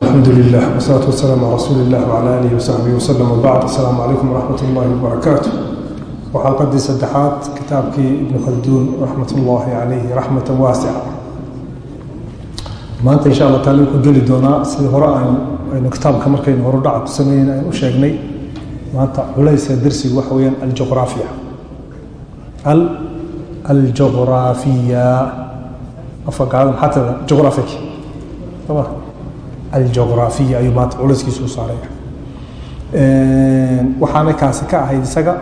alxamdu lilah wsalaatu wasalaamu cala rasuuli illah wcala aalihi wasaxbihi wasalam wabacd asalaamu calaykum waraxmat ullahi wabarakaatu waa xalqadii saddexaad kitaabkii ibnu khalduun raxmatullaahi calayhi raxmata waasica maanta insha alla taala ku geli doonaa sida hore aynu kitaabka markaynu horudhaca ku sameyn aynu u sheegnay. Maanta culaysa darsigu waxa weyaan aljuqraafiya aljuqraafiya afka qaadan xatada juqraafik aljuqraafiya ayuu maanta culayskiisu u saaraya waxaana kaasi ka ahayd isaga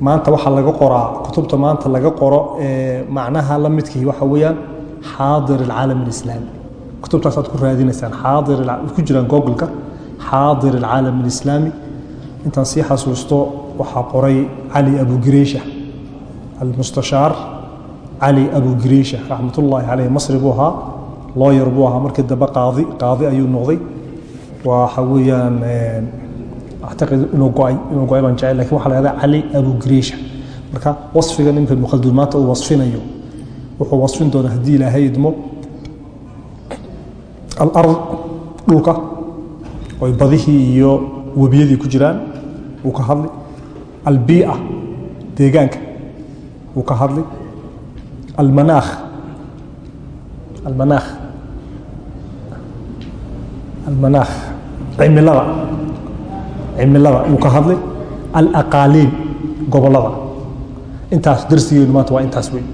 maanta waxaa laga qoraa kutubta maanta laga qoro macnaha la midkii waxa weeyaan xaadir alcaalam alislaami kutubtaasaad ku raadinaysaan xaadir ku jiraan googleka xaadir alcaalam alislaami. Intaan sii xasuusto waxaa qoray cali abu gireysha almustashaar cali abu gireysha raxmatullaahi caleyh masri buu ahaa looyar buu ahaa markii dambe qaadi qaadi ayuu noqday. Waxa weeyaan actaqid inuu go'ay inuu go'ay baan jecel laakiin waxaa la yahdaa cali abu gireysha marka wasfigan imka ibnu maanta uu wasfinayo wuxuu wasfin doonaa haddii ilaahay idmo alard dhulka oy badihii iyo webiyadii ku jiraan wuu ka hadli. Albiica deegaanka wuu ka hadli. Almanaakh almanaakh almanaakh cimilada. Cimilada wuu ka hadli alaqaaliim gobollada. Intaas darsigeenu maanta waa intaas wey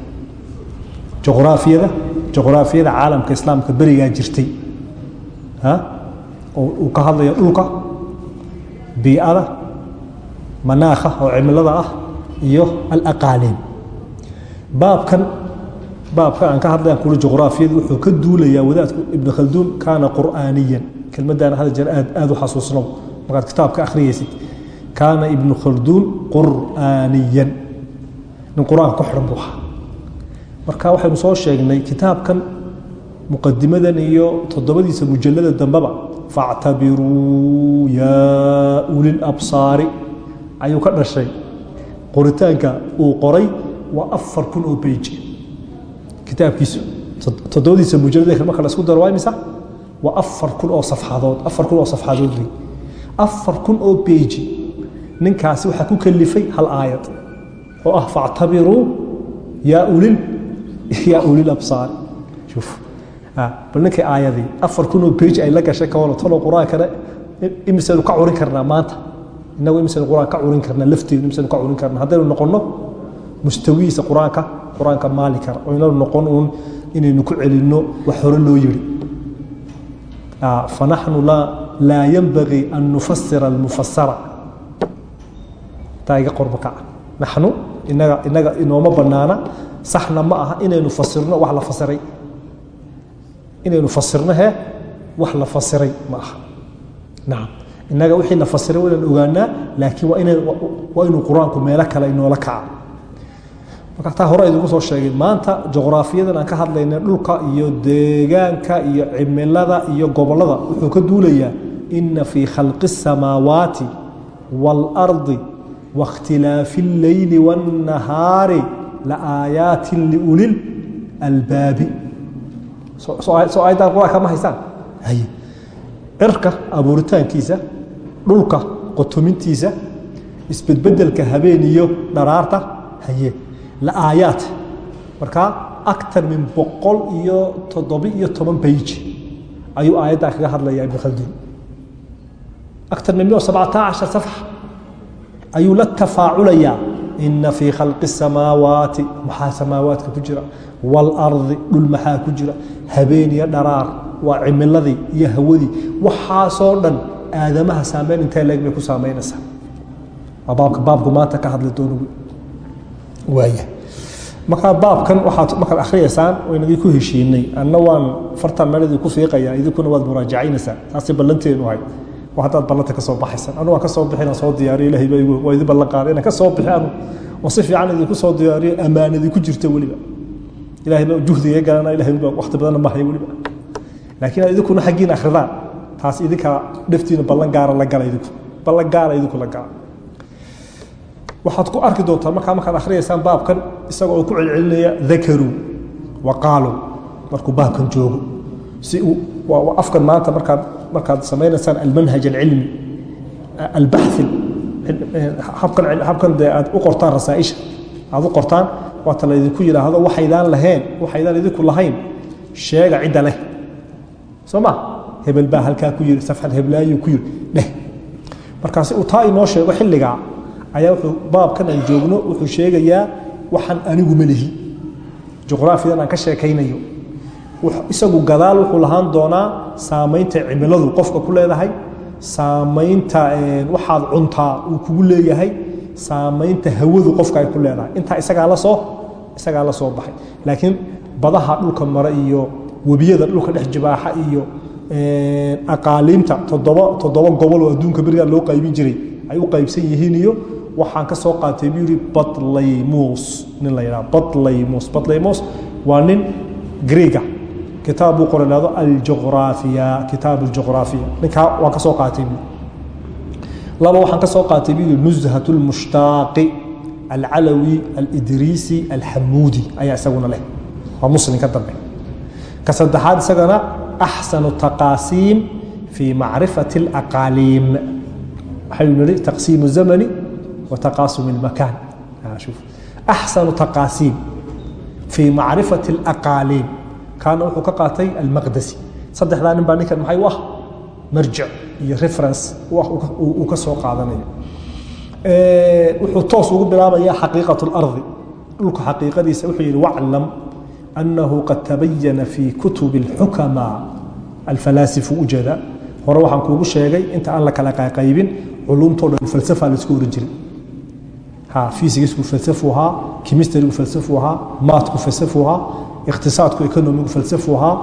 juqraafiyada juqraafiyada caalamka islaamka berigaa jirtay uu ka hadlaya dhulka biicada manaakha oo cimilada ah iyo alaqaaliim baabkan baabka aan ka hadlayan kuli juqraafiyadu wuxuu ka duulayaa wadaadku ibnu khalduun kaana qur'aaniyan kelmaddaana hada jeer aad aad u xasuusnow markaad kitaabka akhriyaysid kaana ibnu khalduun qur'aaniyan. Nin qur'aanka ku xidhan buu ahaa. Marka waxaynu soo sheegnay kitaabkan muqadimadan iyo toddobadiisa mujalada dambeba factabiruu yaa ulil absaari. Ayuu ka dhashay. Qoritaanka uu qoray waa afar kun oo beji kitaabkiisu toddobadiisa mujalada marka la isku daro waa imisa waa afar kun oo safxadood afar kun oo safxadood wey afar kun oo beji ninkaasi waxaa ku kalifay hal aayad. Oo ah factabiruu yaa ulil yaa ulil absaari shuf. Bal ninkay aayadii afar kunoo beji ay la gashay ka walo talo qur'aankana imiseenu ka curin karnaa maanta. Inagu imiseenu qur'aan ka curin karnaa lafteedu imiseenu ka curin karnaa. Haddaynu noqonno mustawihiisa qur'aanka qur'aanka maali kara oo inanu noqon uun inaynu ku celinno wax hore loo yidhi yanbagii an nufasira almufasara taa iga qorba kaca naxnu inaga inaga inooma bannaana. Saxna ma aha inaynu fasirno wax la fasiray inaynu fasirno he wax la fasiray ma aha. Nacam innaga wixii la fasiray waa inaan ogaanaa laakiin waa inay waa inuu qur'aanku meelo kale inoola kaca marka taa hore idinku soo sheegay maanta juqraafiyadan aan ka hadlayna dhulka iyo deegaanka iyo cimilada iyo gobollada wuxuu ka duulayaa ina fii khalqi الsamaawaati wاlardi waاkhtilaafi اlleyli wاnnahaari laaayaati liulil albaabi soo ayaddaan qur-aanka ma haysaan haye cirka abuuritaankiisa dhulka qotomintiisa isbedbedelka habeen iyo dharaarta haye la aayaat markaa aktar min boqol iyo toddobi iyo toban bayji ayuu aayaddan kaga hadlayaa ibn khalduun aktar min mio sabcata cashar safxa ayuu la tafaaculayaa ina fii khalqi الsamaawaati maxaa samaawaadka ku jira wاlardi dhul maxaa ku jira habeen iyo dharaar waa cimiladii iyo hawadii waxaasoo dhan aadamaha saameyn intee leeg bay ku saameynaysaa waa baabka baabku maanta ka hadli doono waaya markaa baabkan waxaad markaad akhriyaysaan waynu idinku heshiinay. Anna waan fartan meel idinku fiiqaya idinkuna waad muraajacaynaysaa taasay ballanteenu ahayd. Waa haddaad ballanta ka soo baxaysaan anu waan ka soo bixin aan soo diyaariyo ilahay baa waa idin ballan qaaday inaan ka soo bixi anu. Oo si fiican idinku soo diyaariyo ammaan idinku jirta weliba. Ilahay baa juhdiga galana ilahay baa waqti badanna ma haya weliba. Laakiin aad idinkuna xaggiina akhridaan taas idinka dhaftiina ballan gaara la gala idinku. Ballan gaara idinku la gala waxaad ku arki doontaa markaa markaad akhriyaysaan baabkan isaga oo ku celcelinaya dakaruu wa qaaluu markuu baabkan joogo. Si afkan maanta markaad markaad samaynaysaan almanhaj alcilmi albaxi habkan habkan dee aad u qortaan rasaaisha aad u qortaan waata laydinku yidhaahdo waxaydaan lahayn waxaydaan idinku lahayn sheega cidda leh. Soo ma? Hebel baa halkaa ku yiri safxad heblaayuu ku yiri dheh markaasi uu taa inoo sheego xilligaa ayaa baabkan aan joogno wuxuu sheegayaa waxaan anigu ma lihi. Juqraafidan aan ka sheekaynayo. Isagu gadaal wuxuu lahaan doonaa saamaynta cimiladu qofka ku leedahay saamaynta waxaad cuntaa uu kugu leeyahay saamaynta hawadu qofka ay ku leedahay. Intaa isagaa la soo isagaa la soo baxay. Laakiin badaha dhulka mare iyo webiyada dhulka dhex jibaaxa iyo aqaaliimta toddoba gobol oo adduunka berigaa loo qaybin jiray ay u qaybsan yihiin iyo waxaan ka soo qaatay buu yidhi batlaymus nin la yidhaha batlaymus batlaymus waa nin greega kitaab buu qoray lahdo aljuqraafiya kitaab aljuqraafiya ninkaa waan ka soo qaatay buu laba waxaan ka soo qaatay buu yidhi nuzhat lmushtaaqi alcalawi alidriisi alxamuudi ayaa isaguna leh. Waa muslim ka dambe. Ka saddexaad isagana axsanu taqaasiim fii macrifati alaqaaliim. Waxaynu nidhi taqsiimu zamani wa taqaasum almakaan shuf axsanu taqaasiim fii macrifati alaqaaliim kaana wuxuu ka qaatay almaqdasi saddexdaa nin baa ninkan maxay u ah marjic iyo reference uu ka soo qaadanayo wuxuu toos ugu bilaabayaa xaqiiqat اlardi dhulka xaqiiqadiisa wuxuu yihi waclam أنه قد تبين في كتب الحكماء الفلاسفة ujeeda hore waxaan kuugu sheegay inta aan la kala qaybin culumtoo dhan falsafa la isku physicsku falsafu ahaa chemistrygu falsafu ahaa mathku falsafu ahaa iqtisaadku economigu falsafu ahaa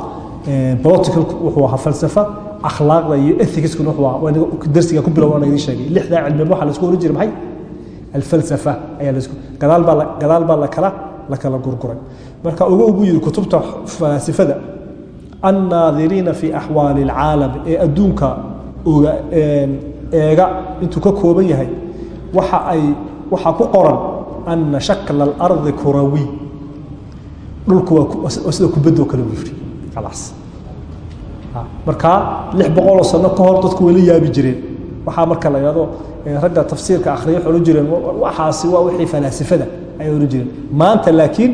politicalku wuxuu ahaa falsafa akhlaaqda iyo ethicskuna wuxuu ahaa darsiga ku bilow aan idin sheegay. Lixdaa cilmiba waxaa la isku oran jiray alfalsafa ayaa la isku gadaal baa gadaal baa la kala la kala gurguray. Marka uga ugu yidhi kutubta falaasifada annaadiriina fi axwaali alcaalam ee adduunka oga eega intuu ka kooban yahay waxa ay waxaa ku qoran ana shakla alardi kurawi. Dhulku sida kubadoo kale khalaas. Markaa lix boqoloo sano ka hor dadku way la yaabi jireen. Waxaa marka la yidhahdo ragga tafsiirka akhriya waxay odhan jireen waxaasi waa wixii falaasifada ayay odhan jireen. Maanta laakiin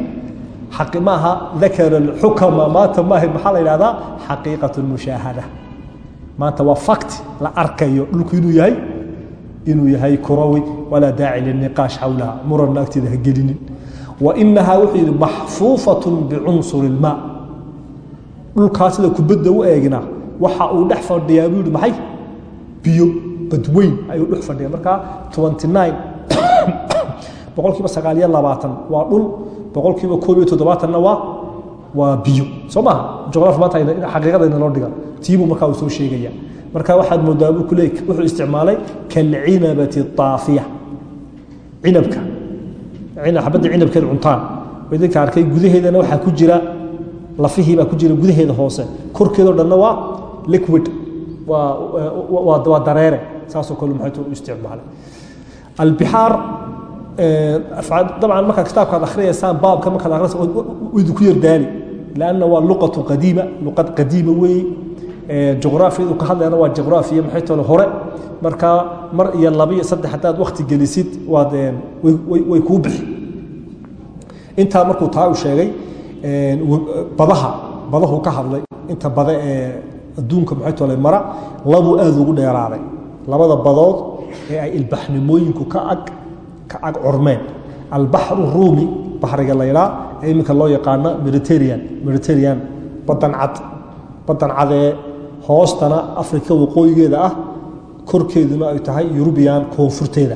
xaqi maaha dakara alxukama maanta maaha maxaa la yidhahdaa? Xaqiiqat mushaahada. Maanta waa fact la arkayo dhulku inuu yahay inuu yahay kurawi walaa daaci lilniqaash xawlaha. Muranna agteeda ha gelinin. Wa inahaa wuxuu yidhi maxfuufat bicunsuri ilmaa dhulkaa sida kubadda u eegna waxa uu dhex fadhiyaa buu yidhi maxay? Biyo badweyn ayuu dhex fadhiya markaa boqolkiiba sagaal iyo labaatan waa dhul boqolkiiba koob iyo toddobaatanna waa waa biyo. Soo maaha juqraafi maanta xaqiiqadayna loo dhiga. Tiibuu markaa uu soo sheegaya marka waxaad moodaa buu kuleey wuxuu isticmaalay kalcinabati aafiya cinabka. Xabadda cinabkeed cuntaan idinka arkay gudaheedana waxaa ku jira lafihii baa ku jira gudaheeda hoose. Korkeedoo dhanna waa liquid waa dareere saasoo kale maxaytu u isticmaalay. Albixaar dabcan markaa kitaabkaad akhriyaysaan baabka markaad akhriyaysa idinku yardaali lanna waa luqatu qadiima luqad qadiima weeye juqraafiyadu ka hadlayana waa juqraafiya maxay tole hore. Markaa mar iyo laba iyo saddex haddaad wakti gelisid waad way kuu bixi. Intaa markuu taa u sheegay badaha badahuu ka hadlay inta bada ee adduunka maxay tole mara labuu aad ugu dheeraaday. Labada badood ee ay ilbaxnimooyinku ka ag ka ag curmeen. Albaxru ruumi baxriga laylaa ee iminka loo yaqaano mediterranean. Mediterranean badan cad badan cad ee hoostana afrika waqooyigeeda ah korkeeduna ay tahay yurubiyan koonfurteeda.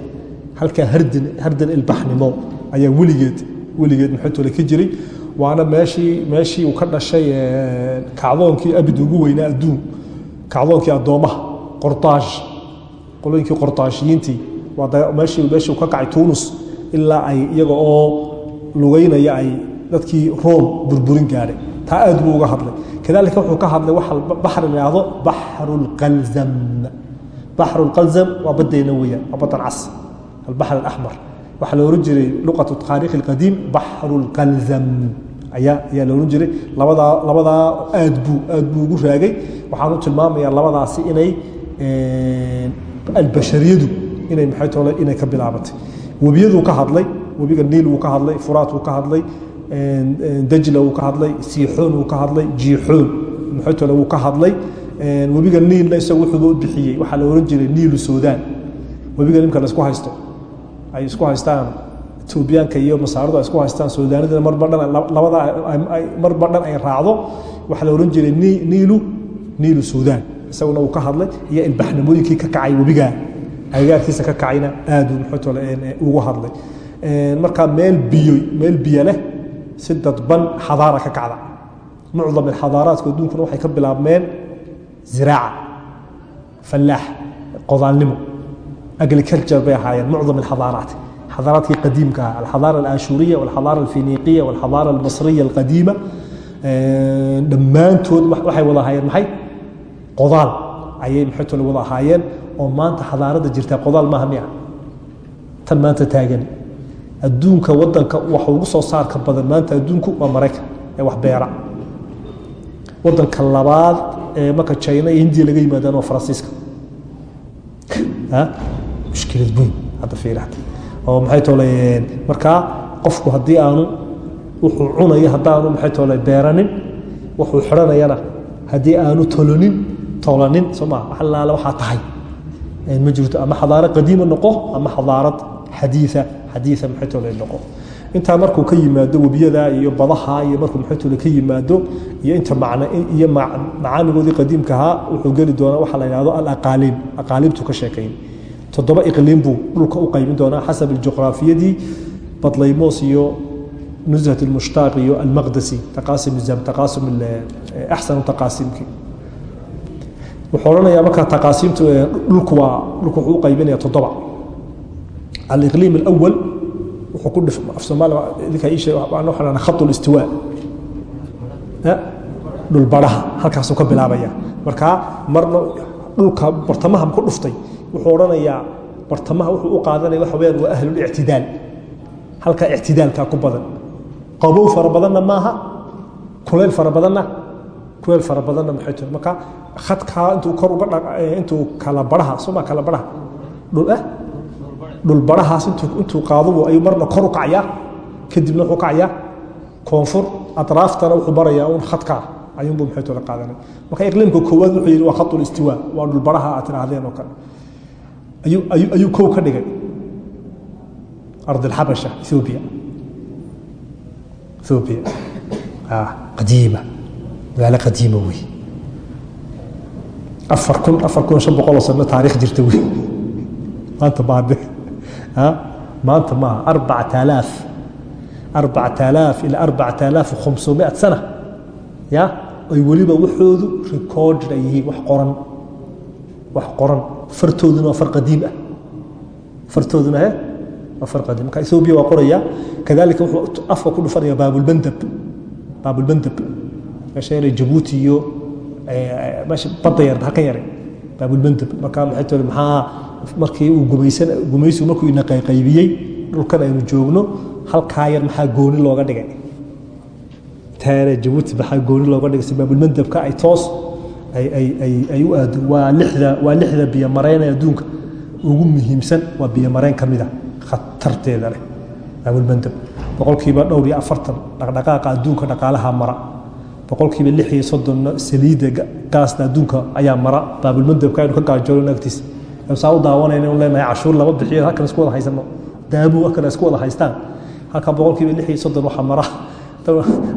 Halkaa hardan ilbaxnimo ayaa weligeed weligeed maxaytole ka jiray. Waana meeshii meeshii uu ka dhashay kacdoonkii abid ugu weynaa adduun. Kacdoonkii addoommaha qortaash qolooyinkii qortaashiyiintii waa meeshii meeshii uu ka kacay tuunus ilaa ay iyaga oo lugeynaya ay dadkii room burburin gaadhay taa aad buu uga hadlay kadalika wuxuu ka hadlay waxa baxri la yidhahdo baxru lqalzam baxru lqalzam waa baddeena weeyaan waa baddan cas albaxr alaxmar waxaa la oran jiray luqatu taariikhi alqadiim baxru lqalzam ayaa ayaa la ohan jiray. Labadaa labadaa aad buu aad buu ugu raagay. Waxaan u tilmaamayaa labadaasi inay albashariyadu inay maxay tole inay ka bilaabatay. Webiyaduu ka hadlay webiga niil wuu ka hadlay furaat wuu ka hadlay dajla wuu ka hadlay siixoon wuu ka hadlay jiixoon maxay tole wuu ka hadlay. Webiga niilna isagu wuxuuba u bixiyey waxaa la ohan jiray niilu suudaan. Webiga nimka la isku haysto ay isku haystaan etoobiyaanka iyo masaaradu ay isku haystaan suudaanidana marba dhan labada marba dhan ay raacdo. Waxaa la ohan jiray niilu niilu suudaan. Isaguna uu ka hadlay iyo ilbaxnimooyinkii ka kacay webigaa agagaarkiisa ka kacayna aad uu muxuutole ugu hadlay. Markaa meel biyo meel biyo leh si dadban xadaara ka kacda. Mucdam xadaaraadka adduunkuna waxay ka bilaabmeen ziraaca fallaax qodaalnimo. Agriculture bay ahaayeen mucdam alxadaaraat xadaaraadkii qadiimka ah alxadaara alaashuriya walxadaara alfiniqiya walxadaara almasriya alqadiima dhammaantood waxay wada ahaayeen maxay? Qodaal ayay maxaytole wada ahaayeen oo maanta xadaaradda jirtaa qodaal maaha miya? Tan maanta taagan adduunka wadanka waxa ugu soo saarka badan maanta adduunku waa maraykan ee wax beera. Wadanka labaad ee marka china iyo hindiya laga yimaadaan waa faransiiska. Mushkilad weyn hadda fiiri hadda oo maxay tole markaa qofku haddii aanu wuxuu cunayo haddaanu maxay tole beeranin wuxuu xidhanayana haddii aanu tolonin tolanin soo maa wax waxaa tahay. Ma jirto ama xadaarad qadiima noqo ama xadaarad xadiia xadiia maxay tole noqo. Intaa markuu ka yimaado webiyada iyo badaha iyo markuu maxay tole ka yimaado iyo inta iyo macaamigoodii qadiimka ahaa wuxuu geli doonaa waxaa la yidhahdo alaqaaliim aqaaliimtu ka sheekayn. Toddoba iqliim buu dhulka u qaybin doonaa xasab juqraafiyadii badlaymoos iyo nuzhat almushtaaq iyo almaqdasi taqaasim axsanu taqaasimkii wuxuu odhanayaa markaa taqaasiimtu dhulku waa dhulku wuxuu u qaybinaya toddoba aliqliim alawal wuxuu ku dhif af soomaaliya idinkaa ii sheeg waxaan waxaan khatu listiwaa dhulbaraha halkaasuu ka bilaabaya markaa marna dhulka bartamaha ku dhuftay wuxuu odhanayaa bartamaha wuxuu u qaadanaya waxa weyaan waa ahlulictidaal halka ictidaalkaa ku badan qabow fara badanna maaha kuleyl fara badanna kuleyl fara badanna maxay tahay marka khadkaa intuu kor uga intuu kala baraha soma kala baraha dhul ah dhul barahaas intuu qaadabu ayuu marna kor u kacayaa kadibna wuxuu kacayaa koonfur atraaftana wuxuu barayaa un khadkaa. Ayuunbu maxay tole qaadanay. Marka iqliimka koowaad wuxuu yidhi waa khatu listiwaa waa dhul baraha aad tidhaahdeen oo kale. Ayuu kow ka dhigay. Ardi alxabasha ethiopia. Ethiopia qadiima. Magaalo qadiima wey afar kun afar kun shan boqol oo sano taariikh jirta wey maanta maade maanta maaha arbacata alaaf ilaa arbacata alaaf sana. Ya? Ay weliba waxoodu recorded ay yihiin wax qoran. Wax qoran. Fartooduna waa far qadiim ah. Fartooduna he? Waa far qadiim marka ethiopia waa qoraya. Kadalika wuxuu afka ku dhufanaya baabulbandab baabulbandab meesha yare jabuuti iyo meesha badda yar halkan yare baabulbandab marka maxay tole maxaa markii uu gumaysigu markuu ina qayqaybiyey dhulkan aynu joogno halkaa yar maxaa gooni looga dhigay? Taare jabuuti maxaa gooni looga dhigay? Si baabulmandabka ay toos ay u aado. Waa lixda ee adduunka. Ugu muhiimsan waa biyomareen ka mid a khatarteeda leh. Baabulmandab boqolkiiba dhowr iyo afartan dhaqdhaqaaqa adduunka dhaqaalaha mara. Boqolkiiba lix iyo soddonna saliidda gaasta adduunka ayaa mara. Baabulmandabka aynu ka gaajoolno agtiisa saa u daawanayna inu leenahay cashuur lama bixiyo halkan isku wada haysano. Daabu halkan isku wada haystaan. Halka boqolkiiba lix soddon waxaa mara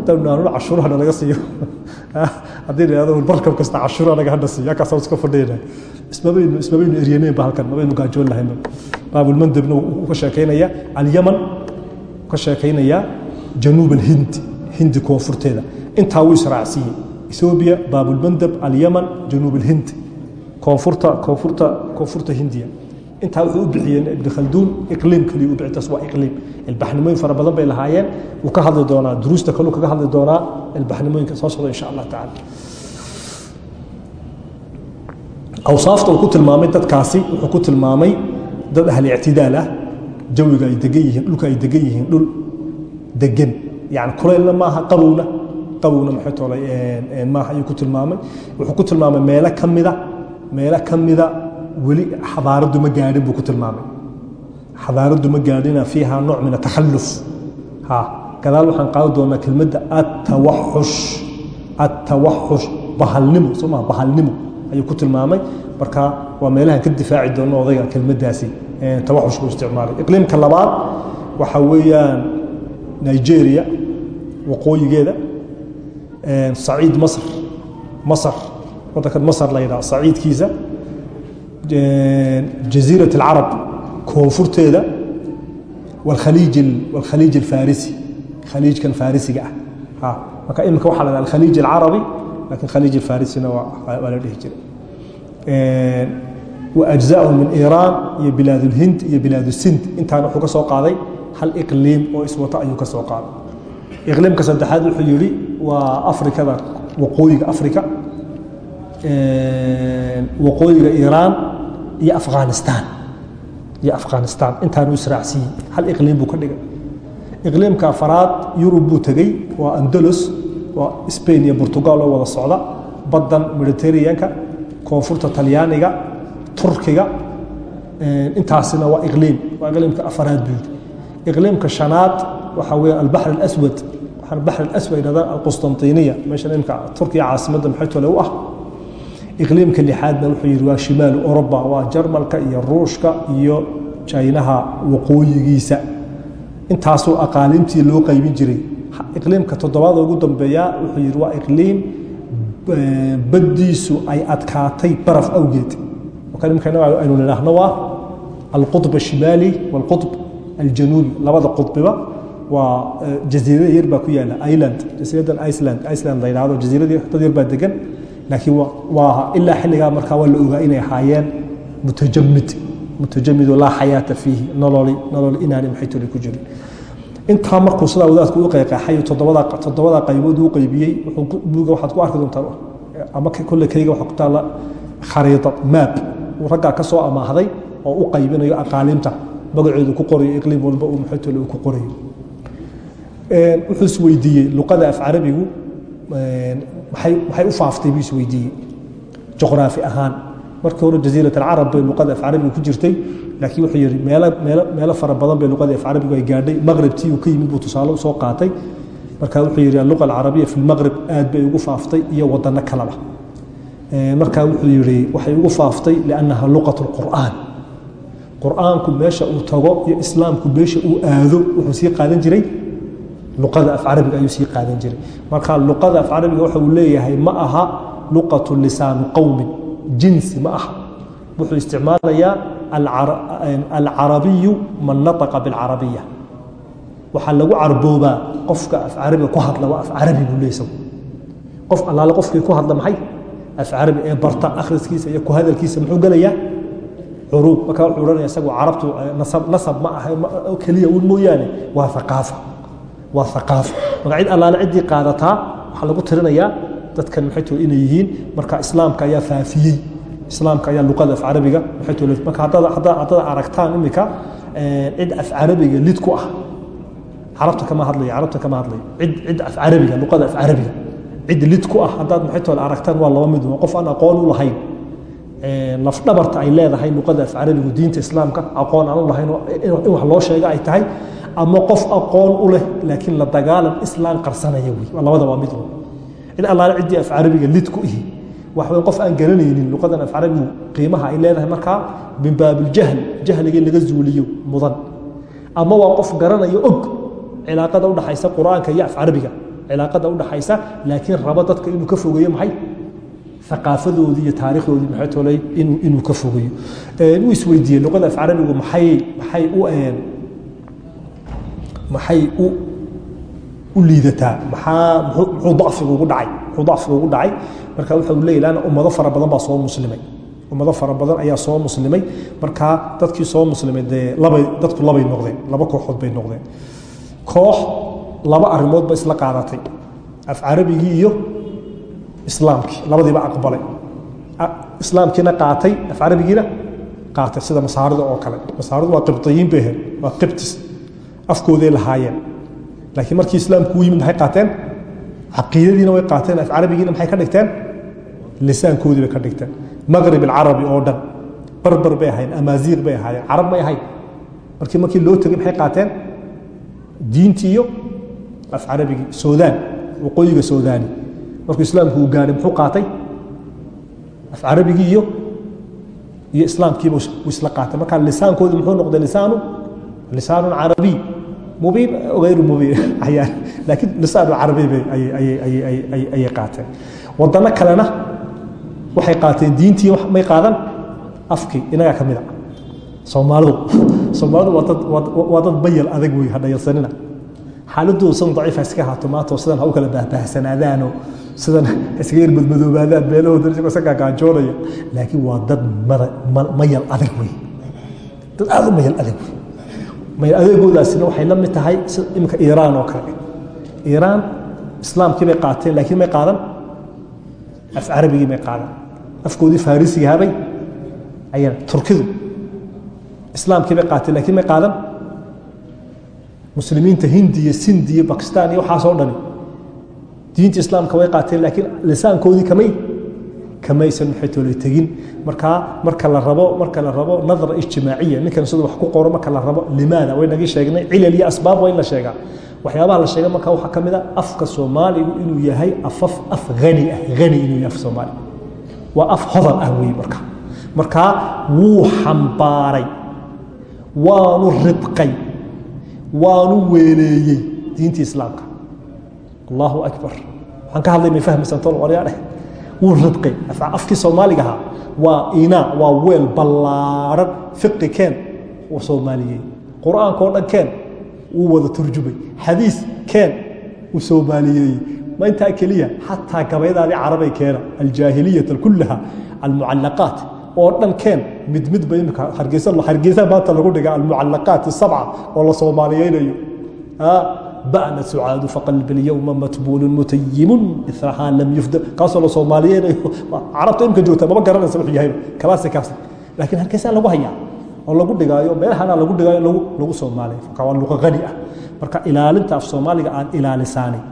dawnaanuna cashuuraha nalaga siiyo. Haddii la yidhahdo barkab kasta cashuura naga hadha siiyo. Halkaasaan iska fadhiyana ismabaynu ismabaynu eryaneenba halkan mabaynu gaajoon lahayno baabulmandabna wuu ka sheekaynaya alyaman ka sheekaynaya januub alhind hindi koonfurteeda. Intaa wuu israacsiiyey. Ethoobia baabulmandab alyaman januub alhind koonfurta koonfurta koonfurta hindiya. Intaa wuxuu u bixiyeen ibn khalduun iqliim kaliya u bixi taas waa iqliim. Ilbaxnimooyin fara badan bay lahaayeen. Wuu ka hadli doonaa duruusta kaluu kaga hadli doonaa ilbaxnimooyinka soo socda insha allah tacaala. Awsaafta uu ku tilmaamay dadkaasi wuxuu ku tilmaamay dad ahli ictidaal ah jawiga ay degan yihiin dhulka ay degan yihiin dhul degan yani kulaylna maaha qabowna qabowna maxay toolay maaha ayuu ku tilmaamay. Wuxuu ku tilmaamay meelo ka mida meelo ka mida weli xadaaraddu ma gaadhin buu ku tilmaamay. Xadaaraddu ma gaadhina fiiha nooc min atakhalluf ha gadaal waxaan qaadan doonaa kelmadda attawaxush attawaxush bahalnimo soo maa bahalnimo ayuu ku tilmaamay. Marka waa meelahan ka difaaci doono odayga kelmaddaasi tawaxushku isticmaalay. Iqliimka labaad waxa weeyaan nigeria waqooyigeeda saciid masr masr waddankan masr la yidhaha saciidkiisa jaziirat alcarab koonfurteeda والخليج والخليج الفارسي خليج كان فارسي ah ha marka imika waxa la الخليج العربي لكن خليج الفارسي waa la dhihi jiray وأجزاء من إيران iyo بلاد الهند iyo بلاد السند intaan wuxuu ka soo qaaday hal إقليم oo iswata ayuu ka soo qaaday إقليمka saddexaad wuxuu yidhi waa afrikada waqooyiga afrika waqooyiga iiraan iyo afghanistan. Iyo afghanistan. Intaanu israacsiiyey hal iqliim buu ka dhigay. Iqliimka afaraad yurub buu tegey. Waa andalos waa spain iyo burtugal oo wada socda. Baddan mediteraneanka koonfurta talyaaniga turkiga. Intaasina waa iqliim. Waa iqliimka afaraad buu yidhi. Iqliimka shanaad waxaa weya albaxr alaswad. Waxaan baxr alaswad idhahdaa alqustantiniya. Meeshan imka turkiya caasimadda maxaytole u ah? Iqliimka lixaadna wuxuu yidhi waa shimaalu oroba waa jarmalka iyo ruushka iyo jaynaha waqooyigiisa intaasoo aqaalimtii loo qaybin jiray iqliimka toddobaad ugu dambeeya wuxuu yidhi waa iqliim baddiisu ay adkaatay baraf awgeed aynu nidhaahno waa alqutb ashimaali walqutb aljanuubi labada qutbiba waa jasiirada yar baa ku yaalla ireland jasiiradan iceland. Iceland la yidhahdo jasiiradii dad yar baa degan laakiin ilaa xilligaa markaa waa la ogaa inay ahaayeen mutajamid mutajamidoo laa xayaata fiihi nololi nololi inaani maxay toli ku jirin. Intaa markuu sidaa wadaadku u qeyqeexay toddobada toddobada qaybood uu qaybiyey buuga waxaad ku arki doontaan ama kolle kayga waxaa ku taalla khariidad maab. Uu raggaa ka soo amaahday oo u qaybinayo aqaalimta magaceedu ku qorayo iqliim walba uu maxay toli uu ku qorayo wuxuu isweydiiyey luqada af carabigu maxay u faaftay buu isweydiiyey juqraafi ahaan. Markii hore jaziirat alcarab bay luqada af carabiga ku jirtay laakiin wuxuu yidhi meelo fara badan bay luqada af carabigu ay gaadhay maqribtii uu ka yimid buu tusaale u soo qaatay. Marka wuxuu yidhi alluqa alcarabiya fi lmaqrib aad bay ugu faaftay iyo wadano kaleba marka wuxuu yidhi waxay ugu faaftay liannaha luqat lqur'aan qur'aanku meesha uu tago iyo islaamku meesha uu aado wuxuu sii qaadan jiray luqada af carabiga ayuu sii qaadan jiray. Marka luqada af carabiga waxa uu leeyahay ma aha luqatu lisaanu qowmin jinsi ma aha. Wuxuu isticmaalayaa alcarabiyu man nataqa bilcarabiya. Waxaa lagu carboobaa qofka af carabiga ku hadla waa af carabi buu leeyahay qof allaale qofkii ku hadla maxay? Af carabi ee barta akhriskiisa iyo ku hadalkiisa muxuu gelayaa curuub. Marka wuxuu odhanaya isagu carabtu nasab nasab ma aha keliya un mooyaane. Waa thaqaafa waa aqaafo marka cid allaale ciddii qaadataa waxaa lagu tirinayaa dadkan maxay tole inay yihiin. Marka islaamka ayaa faafiyey. Islaamka ayaa luqada af carabiga maxay tole marka haddaad aragtaan imika cid af carabiga lid ku ah. Carabta kama hadlayo carabta kama hadlayo cid cid af carabiga luqada af carabiga cid lid ku ah haddaad maxay tole aragtaan waa laba mid. Qof aan aqoon u lahayn. Lafdhabarta ay leedahay luqada af carabigu diinta islaamka aqoon aan u lahayn in wax loo sheega ay tahay ama qof aqoon u leh laakiin la dagaalan islaan qarsanaya wey waa mid cid allaale ciddii af carabiga lid ku ihi. Waxway qof aan garanaynin luqadan af carabigu qiimaha ay leedahay markaa min baabiljahl jahliga in laga zuuliyo mudan. Ama waa qof garanayo og cilaaqada udhaxaysa qur'aanka iyo af carabiga cilaaqada udhaxaysa laakiin rabo dadka inuu ka fogeeyo maxay? Aqaafadoodii iyo taarikhdoodii maxay tolay inuu ka fogeeyo. Wuu isweydiiyey luqada af carabigu maxay u maxay u liidataa? Maxaa muxuu dacfiga ugu dhacay? Marka waxa uu leeyahy laana ummado fara badan baa soo muslimay. Ummado fara badan ayaa soo muslimay. Marka dadkii soo muslimay dee labay dadku labay noqdeen. Laba kooxood bay noqdeen. Koox laba arrimood ba isla qaadatay. Af carabigii iyo islaamkii labadiiba aqbalay. Islaamkiina qaatay af carabigiina qaatay sida masaarida oo kale. Masaaridu waa qibtiyiin bay ahayd waa qibtis afkooday lahaayeen laakiin markii islaamku u yimid maxay qaateen? Caqiidadiina way qaateen af carabigiina maxay ka dhigteen? Lisaankoodii bay ka dhigteen. Maqrib alcarabi oo dhan barbar bay ahayn amaaziiq bay ahaayeen carab may ahayn markii markii loo tegey maxay qaateen? Diintii iyo af carabigii soodaan waqooyiga soodaani markuu islaamku uu gaadhay muxuu qaatay? Af carabigii iyo iyo islaamkiiba isla qaatay. Marka lisaankoodii muxuu noqday lisaanu lisaanun carabiy mubiin غayru mubiin ayaan laakiin lisaanu carabiy bay ayay qaateen. Wadano kalena waxay qaateen diintii may qaadan afkii inagaa ka mida. Soomaalidu soomaalidu waa dad bayal adag wey hadhayalsanina xaaladoodu sidan daciifa iska haato maanta sidan ha u kala baahbaahsanaadaanoo sidan iskaga yar madmadoobaadaan meelahooda isagoo iska gaagaajoonaya laakiin waa dad mayal adag wey dad aad u mayal adag wey adeegoodaasina waxay la mid tahay iminka iiraan oo kale. Iiraan islaamkii bay qaateen laakiin may qaadan. Af carabigii may qaadan. Afkoodii farisigahabay ayana turkidu. Islaamkii bay qaateen laakiin may qaadan. Muslimiinta hindiya sindiya bakistan iyo waxaasoo dhani. Diinta islaamka way qaateen laakiin lisaankoodii kamay kamaysan maxaytoole tegin markaa marka la rabo marka la rabo nadra ijtimaaciya. Ninkan siduu wax ku qoro marka la rabo limaada? Way nagii sheegnay. Cilal iyo asbaab waa in la sheegaa. Waxyaabaha la sheegay marka waxaa ka mid a afka soomaaligu inuu yahay afaf af hani ah hani inuu yahay af soomaali. Waa af hodan ah weeye marka. Markaa wuu xambaaray waanu ridqay waanu weeleeyey diintii islaamka. Allahu akbar. Waxaan ka hadlay may fahmaysan tol waryaadheh wuu ridqay afkii soomaaliga ahaa waa inaa waa weel ballaaran fiqi keen uu soomaaliyey. Qur'aanka oo dhan keen wuu wada turjumay. Xadiis keen uu soomaaliyeeyey ma intaa keliya xataa gabaydaadii carabay keena aljaahiliyata kullaha almucallaqaat oo dhan keen mid midba imika hargeysa maanta lagu dhiga almucallaqaat sabca oo la soomaaliyeynayo ba'na sucaadu faqalbi lyowma matbuulun mutayimun israhaa lam yufda kaasoo la soomaaliyeynayo carabta imika joogta mama garanaysa wuxuu yahay. Kalaasi kaas laakiin hargeysa lagu hayaa oo lagu dhigaayo meelahana lagu dhigaayo lagu soomaaliya waa luqa qani ah. Marka ilaalinta af soomaaliga aad ilaalisaanay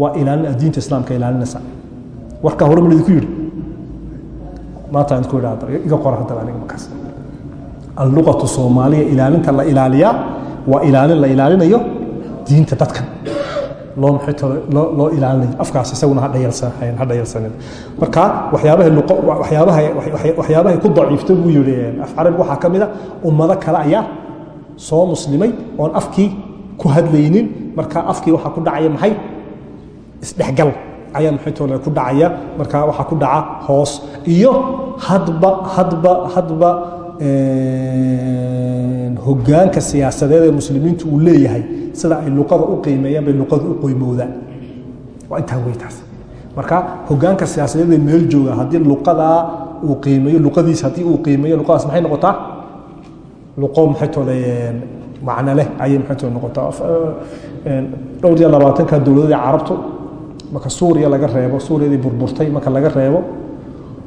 waa ilaalin aad diinta islaamka ilaalinaysaa warkaa hore ma idinku yidhi? Maanta aan isku idhaahdo iga qora haddaba aniga markaas alluqatu soomaaliya ilaalinta la ilaaliyaa waa ilaalin la ilaalinayo diinta dadkan. Loo ilaalinayo afkaas isaguna ha dhayalsan ha dhayalsanin marka waxyaabaha luqo waxyaabaha waxyaabaha ku daciifta buu yidhi af carabi waxaa ka mid a ummado kale ayaa soo muslimay oon afkii ku hadlaynin. Marka afkii waxaa ku dhacaya maxay? Isdhexgal. Ayaa maxaytoole ku dhacaya? Marka waxaa ku dhaca hoos. Iyo hadba hadba hadba hogaanka siyaasadeed ee muslimiintu uu leeyahay sida ay luqada u qiimeeyaan bay luqada u qoymoodaan waa intaa wey taas. Marka hogaanka siyaasadeed ee meel jooga haddii luqadaa uu qiimeeyo luqadiisa haddii uu qiimeeyo luqadaas maxay noqotaa? Luqo maxaytoole macno leh ayay maxaytoole noqotaa? Dhowr iyo labaatanka dowladada carabtu marka suuriya laga reebo suuriyadii burburtay marka laga reebo